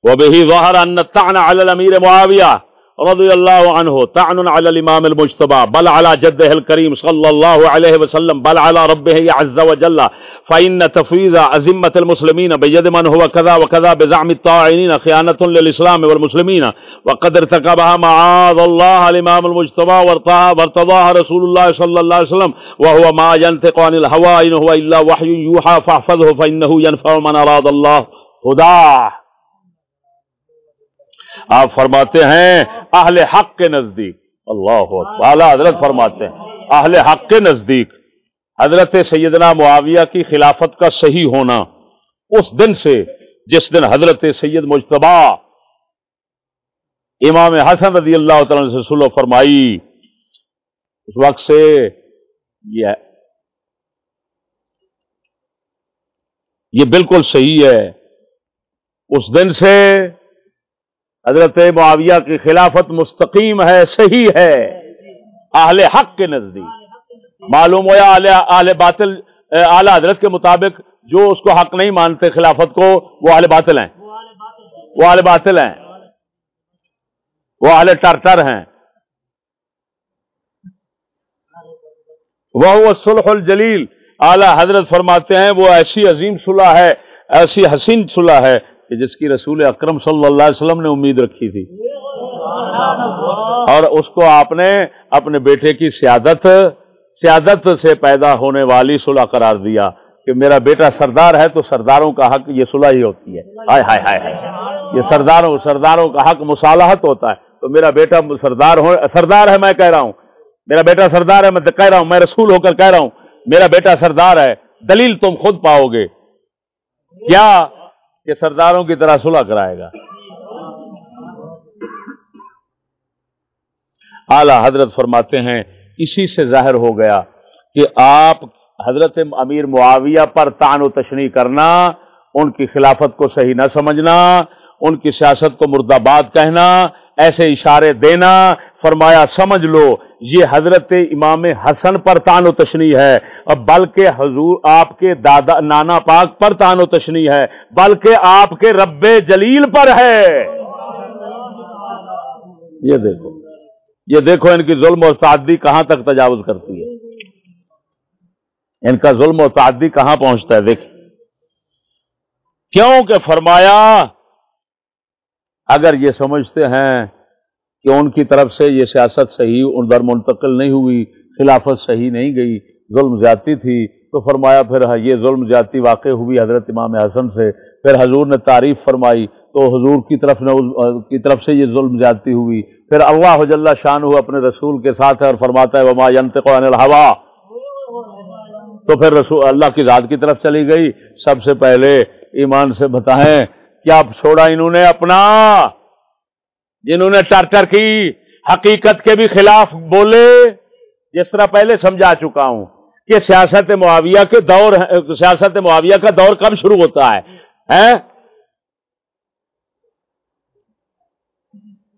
وبه ظهر ان الطعن على الامير معاويه رضی اللہ عنہ تعن علی الامام المجتبى بل على جده الكريم صلى الله عليه وسلم، بل على ربه عز وجل فإن تفويض أزمة المسلمين بيد من هو كذا وكذا بزعم الطاعنين خيانة للإسلام والمسلمين وقد ارتكبها معاذ الله الامام المجتبى وارتضاها رسول الله صلى الله عليه وسلم وهو ما ينطق عن الهوى إن هو إلا وحي يوحى فاحفظه فإنه ينفع من أراد الله خدا آپ فرماتے ہیں اہل حق کے نزدیک۔ اللہ اعلی حضرت فرماتے ہیں، اہل حق کے نزدیک۔ حضرت سیدنا معاویہ کی خلافت کا صحیح ہونا۔ اس دن سے جس دن حضرت سید مجتبا امام حسن رضی اللہ تعالی سے سلو فرمائی، اس وقت سے یہ یہ بالکل صحیح ہے۔ اس دن سے حضرت معاویہ کی خلافت مستقیم ہے، صحیح ہے۔ اہل حق کے نزدیک۔ معلوم ہوا اہل باطل اعلی حضرت کے مطابق جو اس کو حق نہیں مانتے خلافت کو، وہ اہل باطل ہیں۔ وہ اہل باطل ہیں۔ وہ اہل ٹر ہیں۔ وہ سلح الجلیل۔ اعلی حضرت فرماتے ہیں، وہ ایسی عظیم صلح ہے، ایسی حسین صلح ہے۔ کہ جس کی رسول اکرم صلی اللہ علیہ وسلم نے امید رکھی تھی۔ اور اس کو آپ نے اپنے بیٹے کی سیادت سیادت سے پیدا ہونے والی صلح قرار دیا کہ میرا بیٹا سردار ہے تو سرداروں کا حق یہ صلح ہی ہوتی ہے۔ ہائے ہائے ہائے ہائے۔ یہ سرداروں سرداروں کا حق مصالحت ہوتا ہے۔ تو میرا بیٹا سردار ہو، سردار ہے میں کہہ رہا ہوں۔ میرا بیٹا سردار ہے میں کہہ رہا ہوں، میں رسول ہو کر کہہ رہا ہوں۔ میرا بیٹا سردار ہے، دلیل تم خود پاؤ گے۔ کیا کہ سرداروں کی طرح صلح کرائے گا۔ اعلی حضرت فرماتے ہیں، اسی سے ظاہر ہو گیا کہ آپ حضرت امیر معاویہ پر تان و تشنی کرنا، ان کی خلافت کو صحیح نہ سمجھنا، ان کی سیاست کو مرداباد کہنا، ایسے اشارے دینا فرمایا، سمجھ لو، یہ حضرت امام حسن پر تان و تشنی ہے اور بلکہ حضور آپ کے دادا نانا پاک پر تان و تشنی ہے، بلکہ آپ کے رب جلیل پر ہے۔ یہ دیکھو یہ دیکھو ان کی ظلم و تعدی کہاں تک تجاوز کرتی ہے۔ ان کا ظلم و تعدی کہاں پہنچتا ہے دیکھ کیوں کہ فرمایا، اگر یہ سمجھتے ہیں کہ ان کی طرف سے یہ سیاست صحیح ان در منتقل نہیں ہوئی، خلافت صحیح نہیں گئی، ظلم زیادتی تھی، تو فرمایا پھر ہاں، یہ ظلم زیادتی واقع ہوئی حضرت امام حسن سے۔ پھر حضور نے تعریف فرمائی، تو حضور کی طرف نے کی طرف سے یہ ظلم زیادتی ہوئی۔ پھر اللہ جل شان ہو اپنے رسول کے ساتھ ہے اور فرماتا ہے، وما عن الحوا تو پھر رسول، اللہ کی ذات کی طرف چلی گئی۔ سب سے پہلے ایمان سے بتائیں، کیا چھوڑا انہوں نے اپنا؟ جنہوں نے ٹر ٹر کی، حقیقت کے بھی خلاف بولے، جس طرح پہلے سمجھا چکا ہوں کہ سیاست معاویہ کے دور سیاست معاویہ کا دور کب شروع ہوتا ہے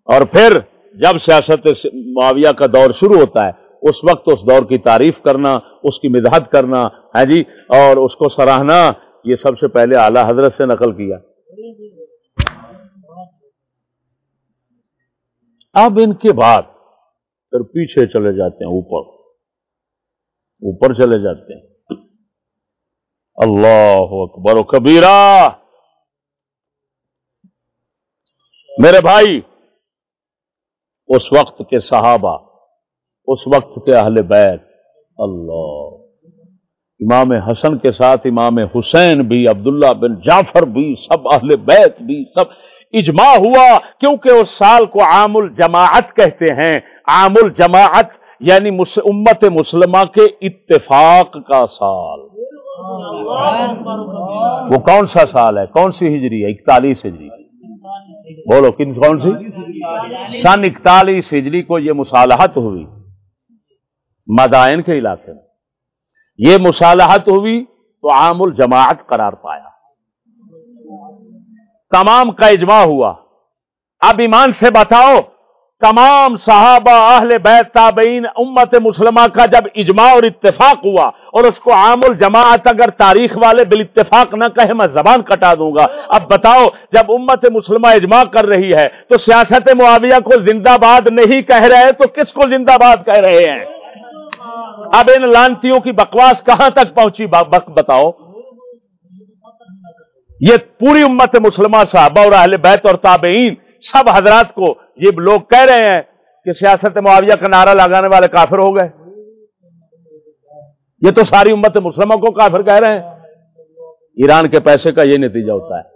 اور پھر جب سیاست معاویہ کا دور شروع ہوتا ہے، اس وقت اس دور کی تعریف کرنا، اس کی مدحت کرنا ہے جی؟ اور اس کو سراہنا، یہ سب سے پہلے اعلی حضرت سے نقل کیا۔ اب ان کے بعد پھر پیچھے چلے جاتے ہیں، اوپر۔ اوپر چلے جاتے ہیں۔ اللہ اکبر و کبیرہ۔ میرے بھائی، اس وقت کے صحابہ، اس وقت کے اہل بیت، اللہ۔ امام حسن کے ساتھ امام حسین بھی، عبداللہ بن جعفر بھی، سب اہل بیت بھی، سب اجماع ہوا کیونکہ اس سال کو عام الجماعت کہتے ہیں۔ عام الجماعت یعنی امت مسلمہ کے اتفاق کا سال۔ وہ کون سا سال ہے؟ کون سی ہجری ہے؟ اکتالیس ہجری۔ بولو، کن کون سی؟ سن اکتالیس ہجری کو یہ مصالحت ہوئی۔ مدائن کے علاقے میں۔ یہ مصالحت ہوئی تو عام الجماعت قرار پایا۔ تمام کا اجماع ہوا۔ اب ایمان سے بتاؤ، تمام صحابہ اہل بیت تابعین امت مسلمہ کا جب اجماع اور اتفاق ہوا اور اس کو عام الجماعت اگر تاریخ والے بال اتفاق نہ کہے، میں زبان کٹا دوں گا۔ اب بتاؤ، جب امت مسلمہ اجماع کر رہی ہے تو سیاست معاویہ کو زندہ باد نہیں کہہ رہے تو کس کو زندہ باد کہہ رہے ہیں؟ اب ان لانتیوں کی بکواس کہاں تک پہنچی؟ بتاؤ۔ یہ پوری امت مسلمہ صحابہ اور اہل بیت اور تابعین سب حضرات کو یہ لوگ کہہ رہے ہیں کہ سیاست معاویہ کا نعرہ لگانے والے کافر ہو گئے۔ یہ تو ساری امت مسلمہ کو کافر کہہ رہے ہیں۔ ایران کے پیسے کا یہ نتیجہ ہوتا ہے۔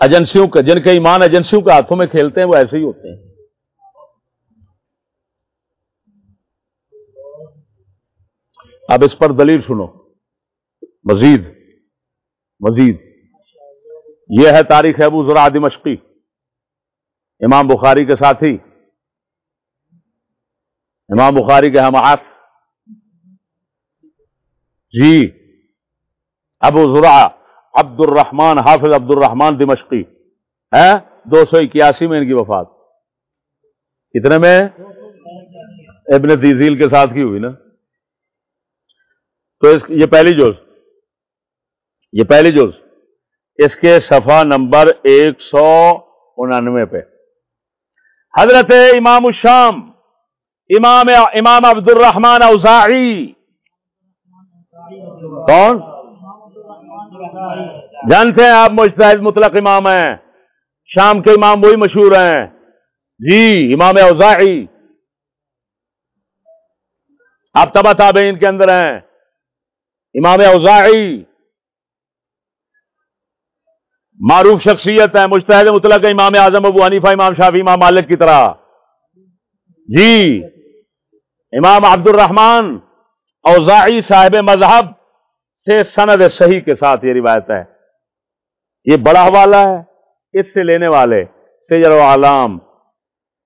ایجنسیوں کا جن کے ایمان ایجنسیوں کے ہاتھوں میں کھیلتے ہیں، وہ ایسے ہی ہوتے ہیں۔ اب اس پر دلیل سنو۔ مزید۔ مزید۔ یہ ہے تاریخ ابو ذرا دمشقی۔ امام بخاری کے ساتھی۔ امام بخاری کے ہم آس جی۔ ابو ذرا عبد الرحمان حافظ عبد الرحمان دمشقی۔ ہے دو سو اکیاسی میں ان کی وفات۔ کتنے میں؟ ابن تیزیل کے ساتھ کی ہوئی نا۔ تو اس یہ پہلی جوز یہ پہلی جوز اس کے صفحہ نمبر ایک سو انانوے پہ۔ حضرت امام الشام، امام امام عبد الرحمان اوزاعی۔ کون؟ جانتے ہیں آپ مجتہد مطلق امام ہیں۔ شام کے امام وہی مشہور ہیں۔ جی امام اوزاعی۔ آپ تبا تابعین کے اندر ہیں۔ امام اوزاعی معروف شخصیت ہے مشتحد مطلق امام اعظم ابو حنیفہ، امام شافی امام مالک کی طرح۔ جی امام عبد الرحمان اوزاعی صاحب مذہب سے سند صحیح کے ساتھ یہ روایت ہے۔ یہ بڑا حوالہ ہے، اس سے لینے والے سیر عالم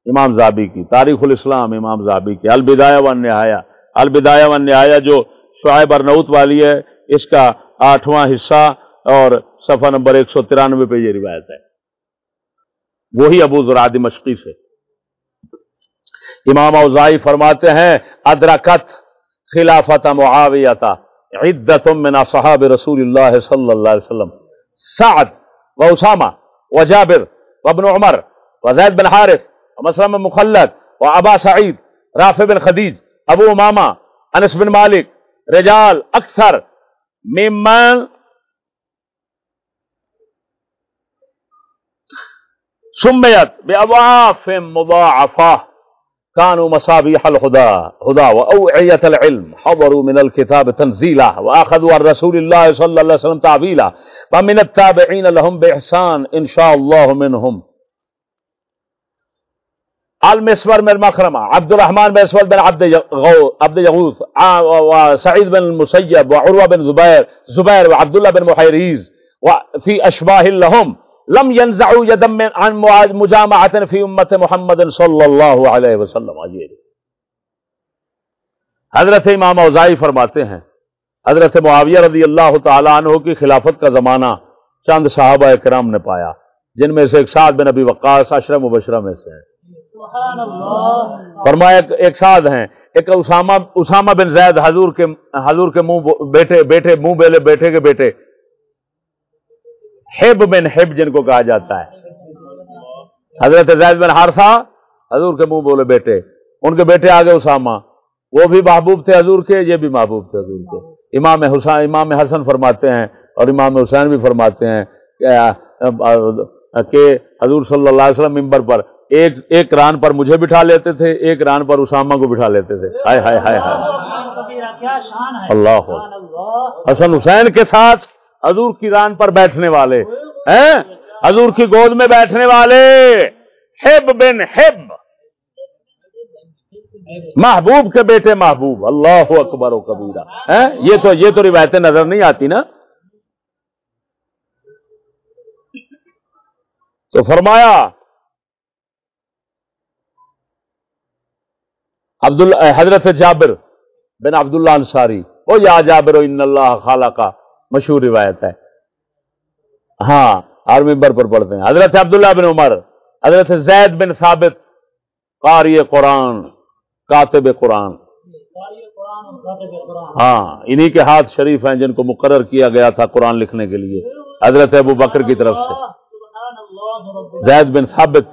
امام زابی کی، تاریخ الاسلام امام زابی کی، البدایہ و نہایا البدایہ و نہایا جو شعیب ارنوت والی ہے، اس کا آٹھواں حصہ اور صفحہ نمبر ایک سو ترانوے پہ یہ روایت ہے۔ وہی ابو ذرا مشقی سے۔ امام اوزائی فرماتے ہیں، ادرکت خلافت معاویتا عدت من صحاب رسول اللہ صلی اللہ علیہ وسلم۔ سعد و اسامہ و جابر و ابن عمر و زید بن حارث و مسلم مخلد و ابا سعید، رافع بن خدیج، ابو امامہ، انس بن مالک رجال اکثر ممن سمیت بے بأضعاف مضاعفة كانوا مصابيح الهدى هدى وأوعية العلم، حضروا من الكتاب تنزيلا وأخذوا عن رسول الله صلى الله عليه وسلم تعبيلا ومن التابعين لهم بإحسان إن شاء الله منهم. المسور بن مخرمة عبد الرحمن بن اسود بن عبد عبد يغوث وسعيد بن المسيب، وعروة بن زبير زبير وعبد الله بن محيريز وفي أشباه لهم. لم ينزعوا يدا من عن مجامعة في امت محمد صلی اللہ علیہ وسلم حضرت امام اوزائی فرماتے ہیں، حضرت معاویہ رضی اللہ تعالی عنہ کی خلافت کا زمانہ چند صحابہ کرام نے پایا، جن میں سے ایک سعد بن ابی وقاص اشرم مبشرہ میں سے فرمایا ایک سعد ہیں۔ ایک اسامہ اسامہ بن زید حضور کے حضور کے منہ بیٹے بیٹے منہ بیلے بیٹے کے بیٹے ہیب بن ہیب جن کو کہا جاتا ہے۔ حضرت زید بن حارثہ حضور کے منہ بولے بیٹے ان کے بیٹے آگے اسامہ۔ وہ بھی محبوب تھے حضور کے، یہ بھی محبوب تھے حضور کے۔ امام حسین، امام حسن فرماتے ہیں اور امام حسین بھی فرماتے ہیں کہ حضور صلی اللہ علیہ وسلم ممبر پر ایک ایک ران پر مجھے بٹھا لیتے تھے، ایک ران پر اسامہ کو بٹھا لیتے تھے۔ ہائے ہائے ہائے ہائے۔ اللہ۔ حسن حسین کے ساتھ حضور کی ران پر بیٹھنے والے۔ ہیں؟ حضور کی گود میں بیٹھنے والے۔ ہب بن ہب محبوب کے بیٹے محبوب۔ اللہ اکبر و کبیرہ۔ یہ تو یہ تو روایتیں نظر نہیں آتی نا۔ تو فرمایا عبد حضرت جابر بن عبداللہ انصاری۔ او یا جابر ان اللہ خالہ کا مشہور روایت ہے۔ ہاں ہر ممبر پر پڑھتے ہیں۔ حضرت عبداللہ بن عمر، حضرت زید بن ثابت، قاری قرآن، کاتب قرآن۔ ہاں انہی کے ہاتھ شریف ہیں جن کو مقرر کیا گیا تھا قرآن لکھنے کے لیے۔ حضرت ابو بکر کی طرف سے۔ زید بن ثابت،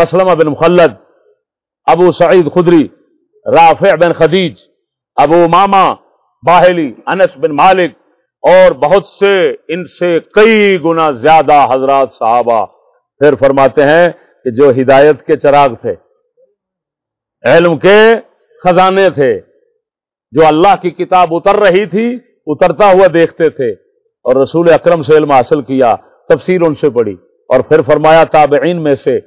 مسلمہ بن مخلد، ابو سعید خدری۔ رافع بن خدیج، ابو ماما باہلی، انس بن مالک، اور بہت سے، ان سے کئی گنا زیادہ حضرات صحابہ۔ پھر فرماتے ہیں کہ جو ہدایت کے چراغ تھے، علم کے خزانے تھے، جو اللہ کی کتاب اتر رہی تھی، اترتا ہوا دیکھتے تھے، اور رسول اکرم سے علم حاصل کیا تفسیر ان سے پڑھی، اور پھر فرمایا تابعین میں سے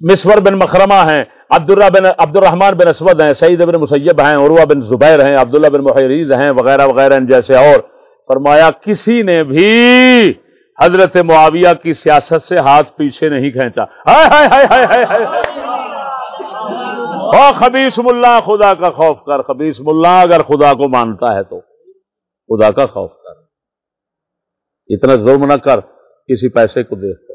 مسور بن مکرمہ ہیں عبد بن عبد الرحمان بن اسود ہیں، سعید بن مسیب ہیں، عروہ بن زبیر ہیں، عبداللہ بن محریز ہیں، وغیرہ وغیرہ جیسے اور۔ فرمایا، کسی نے بھی حضرت معاویہ کی سیاست سے ہاتھ پیچھے نہیں کھینچا۔ خبیس ملا، خدا کا خوف کر۔ خبیس ملا، اگر خدا کو مانتا ہے تو۔ خدا کا خوف کر۔ اتنا ظلم نہ کر، کسی پیسے کو دیکھ۔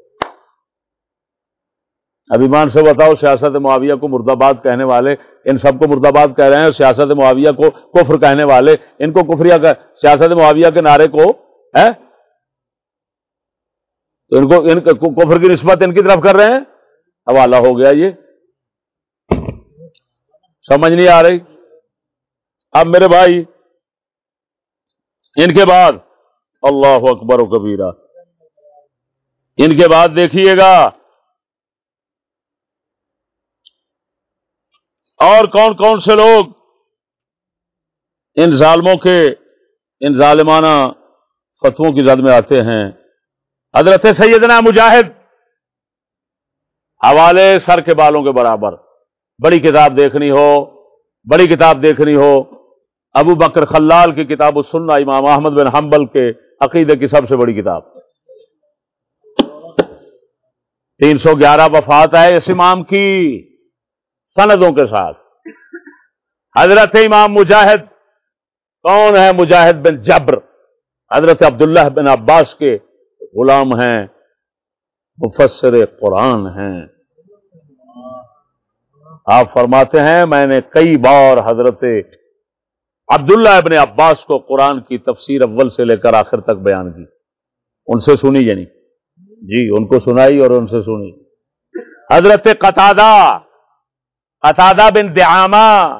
کر ابھیمان سے بتاؤ، سیاست معاویہ کو مرد آباد کہنے والے، ان سب کو مرد آباد کہہ رہے ہیں، سیاست معاویہ کو کفر کہنے والے، ان کو کفریا سیاست معاویہ کے نعرے کو ہے تو ان کو، ان کفر کی نسبت ان کی طرف کر رہے ہیں؟ حوالہ ہو گیا یہ۔ سمجھ نہیں آ رہی۔ اب میرے بھائی، ان کے بعد، اللہ اکبر و کبیرہ۔ ان کے بعد دیکھیے گا اور کون کون سے لوگ ان ظالموں کے، ان ظالمانہ فتووں کی زد میں آتے ہیں؟ حضرت سیدنا مجاہد حوالے سر کے بالوں کے برابر۔ بڑی کتاب دیکھنی ہو، بڑی کتاب دیکھنی ہو۔ ابو بکر خلال کی کتاب سننا امام احمد بن حنبل کے عقیدے کی سب سے بڑی کتاب۔ تین سو گیارہ وفات ہے اس امام کی۔ سندوں کے ساتھ۔ حضرت امام مجاہد، کون ہے مجاہد بن جبر؟ حضرت عبداللہ بن عباس کے غلام ہیں، مفسر قرآن ہیں۔ آپ فرماتے ہیں، میں نے کئی بار حضرت عبداللہ ابن عباس کو قرآن کی تفسیر اول سے لے کر آخر تک بیان کی۔ ان سے سنی یعنی؟ جی ان کو سنائی اور ان سے سنی۔ حضرت قطادہ قطادہ بن دعامہ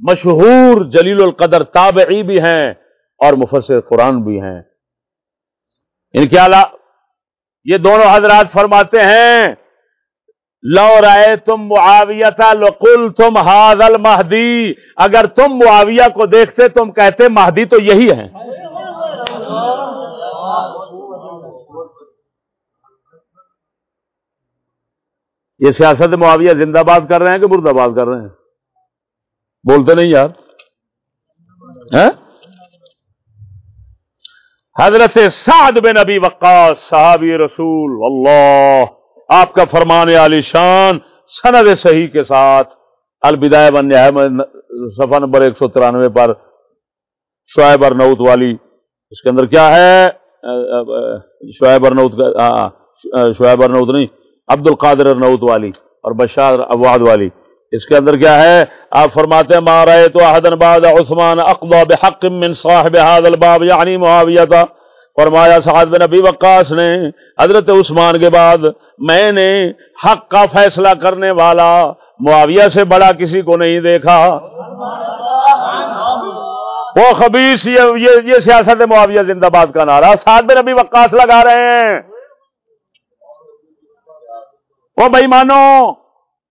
مشہور جلیل القدر تابعی بھی ہیں اور مفسر قرآن بھی ہیں۔ ان کے علاوہ یہ دونوں حضرات فرماتے ہیں، لو رائے تم معاویہ تھا لقل تم حاضل مہدی اگر تم معاویہ کو دیکھتے تم کہتے مہدی تو یہی ہے یہ سیاست معاویہ زندہ باد کر رہے ہیں کہ برد آباد کر رہے ہیں؟ بولتے نہیں یار۔ ہاں؟ حضرت سعد بن نبی وقاص، صحابی رسول اللہ آپ کا فرمان علی شان، سند صحیح کے ساتھ البدائے بن صفحہ نمبر ایک سو ترانوے پر شعیب ارنوت والی، اس کے اندر کیا ہے؟ شعیب ارنوت کا شعیب ارنوت نہیں عبد القادر ارنوت والی اور بشار ابواد والی۔ اس کے اندر کیا ہے؟ آپ فرماتے ہیں مارا تو احدن بعد عثمان اقوا بحق من صاحب هذا الباب یعنی معاویہ تھا فرمایا سعد بن نبی وقاص نے حضرت عثمان کے بعد میں نے حق کا فیصلہ کرنے والا معاویہ سے بڑا کسی کو نہیں دیکھا۔ وہ خبیص یہ, یہ, یہ سیاست معاویہ زندہ باد کا نعرہ۔ سعد بن نبی وقاص لگا رہے ہیں۔ وہ بھائی مانو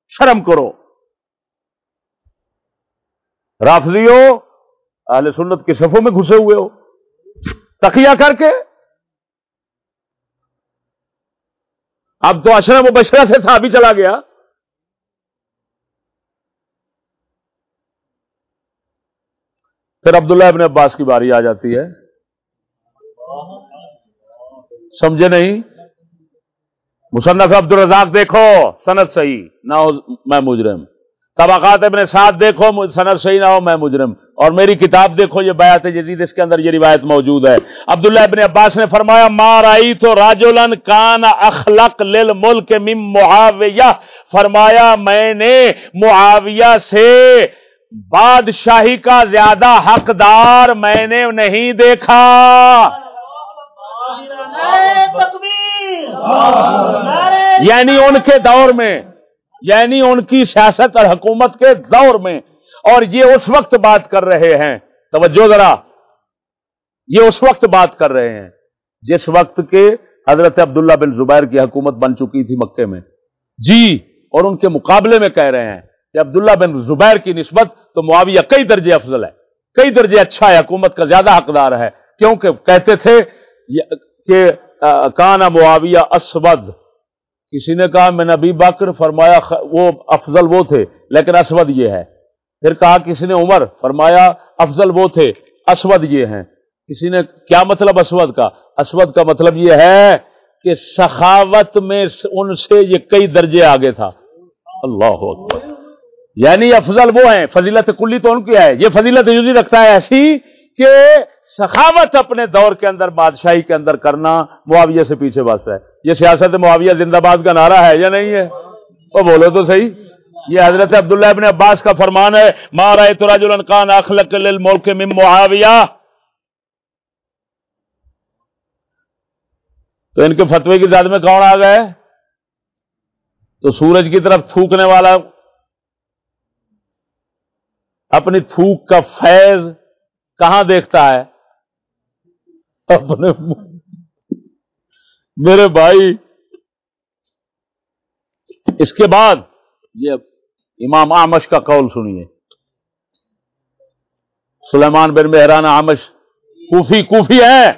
شرم کرو۔ رافضی ہو اہل سنت کے صفوں میں گھسے ہوئے ہو۔ تقیہ کر کے۔ اب تو اشرم و بشرا سے تھا چلا گیا۔ پھر عبداللہ ابن عباس کی باری آ جاتی ہے۔ سمجھے نہیں؟ مصنف عبد الرزاق دیکھو سنت صحیح نہ ہو میں مجرم طبقات ابن ساتھ دیکھو سنت صحیح نہ ہو میں مجرم اور میری کتاب دیکھو یہ بیات جدید اس کے اندر یہ روایت موجود ہے عبداللہ ابن عباس نے فرمایا مار آئی تو راجولن کان اخلق لل ملک مم معاویہ فرمایا میں نے معاویہ سے بادشاہی کا زیادہ حقدار میں نے نہیں دیکھا یعنی ان کے دور میں یعنی ان کی سیاست اور حکومت کے دور میں۔ اور یہ اس وقت بات کر رہے ہیں۔ توجہ ذرا۔ یہ اس وقت بات کر رہے ہیں جس وقت کے حضرت عبداللہ بن زبیر کی حکومت بن چکی تھی مکے میں۔ جی اور ان کے مقابلے میں کہہ رہے ہیں کہ عبداللہ بن زبیر کی نسبت تو معاویہ کئی درجے افضل ہے، کئی درجے اچھا ہے، حکومت کا زیادہ حقدار ہے۔ کیونکہ کہتے تھے کہ کانا معاویہ اسود۔ کسی نے کہا، میں نبی باکر فرمایا وہ افضل وہ تھے، لیکن اسود یہ ہے۔ پھر کہا، کسی نے عمر فرمایا، افضل وہ تھے، اسود یہ ہیں۔ کسی نے، کیا مطلب اسود کا؟ اسود کا مطلب یہ ہے کہ سخاوت میں ان سے یہ کئی درجے آگے تھا۔ اللہ اکبر۔ یعنی افضل وہ ہیں، فضیلت کلی تو ان کی ہے۔ یہ فضیلت یوزی رکھتا ہے ایسی کہ سخاوت اپنے دور کے اندر، بادشاہی کے اندر کرنا معاویہ سے پیچھے بس ہے۔ یہ سیاست معاویہ زندہ باد کا نعرہ ہے یا نہیں ہے؟ وہ بولو تو صحیح۔ یہ حضرت عبداللہ ابن عباس کا فرمان ہے مارا تراج القان اخلق ملک من معاویہ. تو ان کے فتوے کی زیادہ میں کون آ گئے؟ تو سورج کی طرف تھوکنے والا۔ اپنی تھوک کا فیض کہاں دیکھتا ہے؟ اپنے میرے بھائی، اس کے بعد یہ امام آمش کا قول سنیے۔ سلیمان بن مہران آمش کوفی کوفی ہے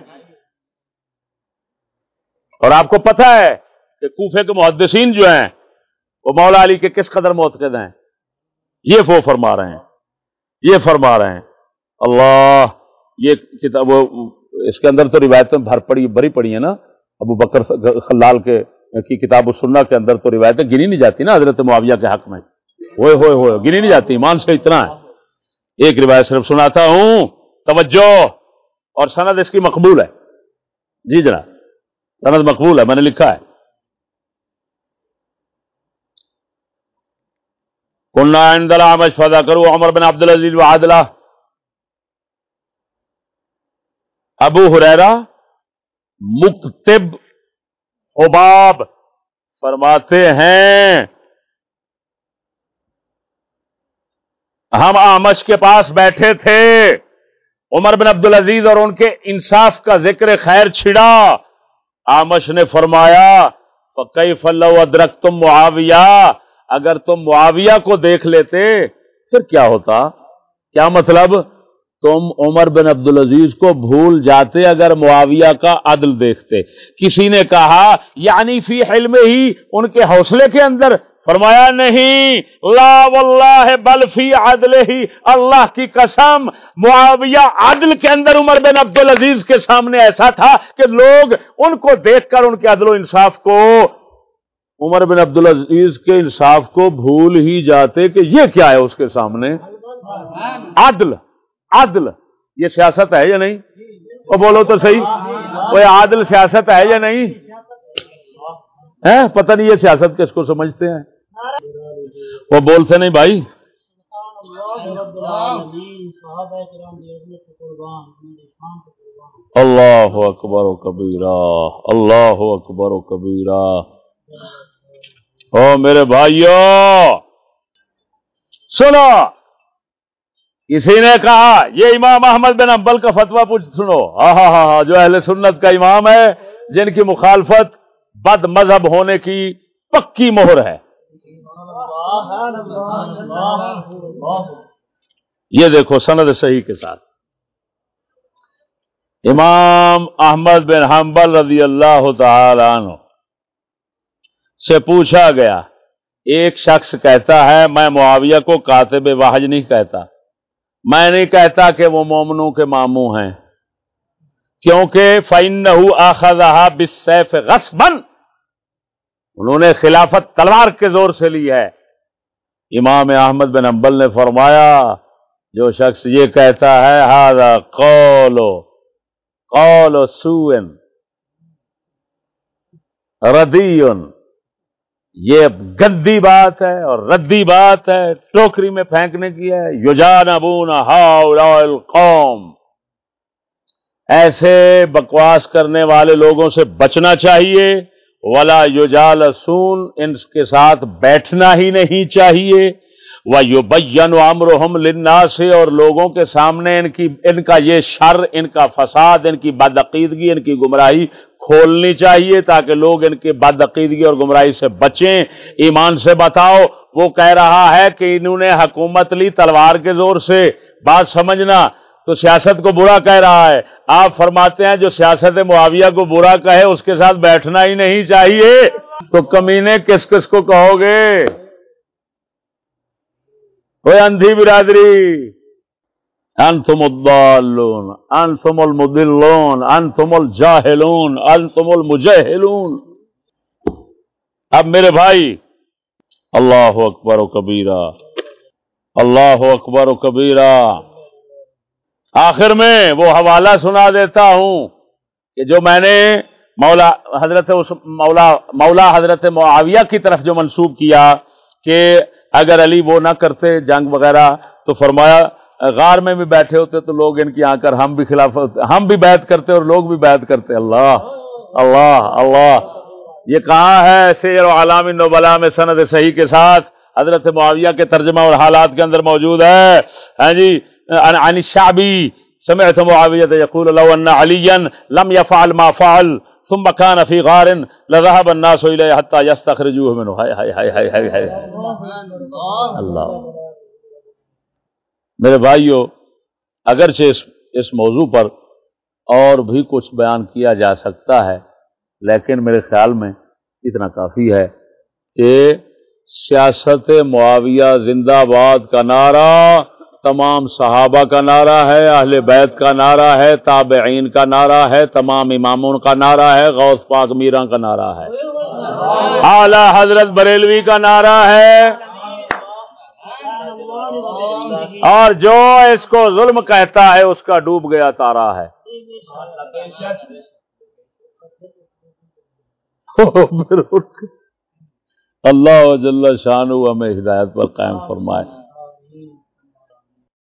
اور آپ کو پتہ ہے کہ کوفے کے محدثین جو ہیں، وہ مولا علی کے کس قدر معتقد ہیں؟ یہ وہ فرما رہے ہیں، یہ فرما رہے ہیں۔ اللہ، یہ کتاب اس کے اندر تو روایتیں بھر پڑی بری پڑی ہیں نا۔ ابو بکر خلال کے کی کتاب و سننا کے اندر تو روایتیں گنی نہیں جاتی نا حضرت معاویہ کے حق میں۔ ہوئے ہوئے ہوئے، گنی نہیں جاتی، ایمان سے اتنا ہے۔ ایک روایت صرف سناتا ہوں، توجہ، اور سند اس کی مقبول ہے۔ جی جناب، سند مقبول ہے، میں نے لکھا ہے۔ کنڈلا فضا کرو عمر بن عبد العزیز وعدلہ ابو حریرا مکتب حباب فرماتے ہیں۔ ہم آمش کے پاس بیٹھے تھے۔ عمر بن عبد العزیز اور ان کے انصاف کا ذکر خیر چھڑا۔ آمش نے فرمایا کئی فلو ادرک تم معاویہ اگر تم معاویہ کو دیکھ لیتے، پھر کیا ہوتا؟ کیا مطلب؟ تم عمر بن عبد العزیز کو بھول جاتے اگر معاویہ کا عدل دیکھتے۔ کسی نے کہا یعنی فی حلم ہی ان کے حوصلے کے اندر۔ فرمایا، نہیں، لا واللہ، بل فی عدل ہی، اللہ کی قسم، معاویہ عدل کے اندر عمر بن عبد العزیز کے سامنے ایسا تھا کہ لوگ ان کو دیکھ کر ان کے عدل و انصاف کو، عمر بن عبد العزیز کے انصاف کو بھول ہی جاتے کہ یہ کیا ہے اس کے سامنے؟ عدل۔ عدل، یہ سیاست ہے یا نہیں؟ وہ بولو تو صحیح۔ وہ عادل سیاست ہے یا نہیں؟ پتہ نہیں یہ سیاست کس کو سمجھتے ہیں۔ وہ بولتے نہیں بھائی۔ اللہ اکبر و کبیرہ۔ اللہ اکبر و کبیرہ۔ او میرے بھائیو، سنو۔ کسی نے کہا، یہ امام احمد بن امبل کا فتوا پوچھ سنو۔ ہاں ہاں ہاں جو اہل سنت کا امام ہے، جن کی مخالفت بد مذہب ہونے کی پکی مہر ہے۔ یہ دیکھو، سند صحیح کے ساتھ۔ امام احمد بن حنبل رضی اللہ تعالی عنہ سے پوچھا گیا، ایک شخص کہتا ہے، میں معاویہ کو کاتب واحج نہیں کہتا۔ میں نہیں کہتا کہ وہ مومنوں کے ماموں ہیں، کیونکہ فائن آخذہ بسیف غصبن انہوں نے خلافت تلوار کے زور سے لی ہے۔ امام احمد بن امبل نے فرمایا، جو شخص یہ کہتا ہے ہاضا قولو قولو سوئن ردیون یہ گندی بات ہے اور ردی بات ہے ٹوکری میں پھینکنے کی ہے۔ یوجان ابون ہاؤ قوم ایسے بکواس کرنے والے لوگوں سے بچنا چاہیے۔ ولا یوجال سون ان کے ساتھ بیٹھنا ہی نہیں چاہیے۔ وہ یو بین امرحم لنا سے اور لوگوں کے سامنے ان کی ان کا یہ شر، ان کا فساد، ان کی بدعقیدگی، ان کی گمراہی کھولنی چاہیے تاکہ لوگ ان کی بدعقیدگی اور گمراہی سے بچیں۔ ایمان سے بتاؤ، وہ کہہ رہا ہے کہ انہوں نے حکومت لی تلوار کے زور سے۔ بات سمجھنا، تو سیاست کو برا کہہ رہا ہے۔ آپ فرماتے ہیں جو سیاست معاویہ کو برا کہے، اس کے ساتھ بیٹھنا ہی نہیں چاہیے۔ تو کمینے کس کس کو کہو گے؟ وہ اندھی برادری انتم الضالون انتم المدلون انتم الجاہلون انتم المجہلون اب میرے بھائی اللہ اکبر و کبیرہ اللہ اکبر و کبیرہ آخر میں وہ حوالہ سنا دیتا ہوں کہ جو میں نے مولا حضرت مولا مولا حضرت معاویہ کی طرف جو منسوب کیا کہ اگر علی وہ نہ کرتے جنگ وغیرہ، تو فرمایا، غار میں بھی بیٹھے ہوتے تو لوگ ان کی آ کر ہم بھی خلاف، ہم بھی بیعت کرتے اور لوگ بھی بیعت کرتے۔ اللہ اللہ اللہ۔ یہ کہاں ہے سیر و علام نوبلا میں سند صحیح کے ساتھ؟ حضرت معاویہ کے ترجمہ اور حالات کے اندر موجود ہے۔ ہاں جی عن الشعبي سمعت معاوية يقول لو أن عليا لم يفعل ما فعل۔ ثم كان في غار لذهب الناس إليه حتى يستخرجوه منه. هاي هاي هاي هاي هاي هاي. اللہ. میرے بھائیو اگرچہ اس, اس موضوع پر اور بھی کچھ بیان کیا جا سکتا ہے لیکن میرے خیال میں اتنا کافی ہے کہ سیاست معاویہ زندہ باد کا نعرہ تمام صحابہ کا نعرہ ہے، اہل بیت کا نعرہ ہے، تابعین کا نعرہ ہے، تمام اماموں کا نعرہ ہے، غوث پاک میرا کا نعرہ ہے۔ اعلی حضرت بریلوی کا نعرہ ہے۔ اور جو اس کو ظلم کہتا ہے، اس کا ڈوب گیا تارا ہے۔ اللہ جل شان ہمیں ہدایت پر قائم فرمائے۔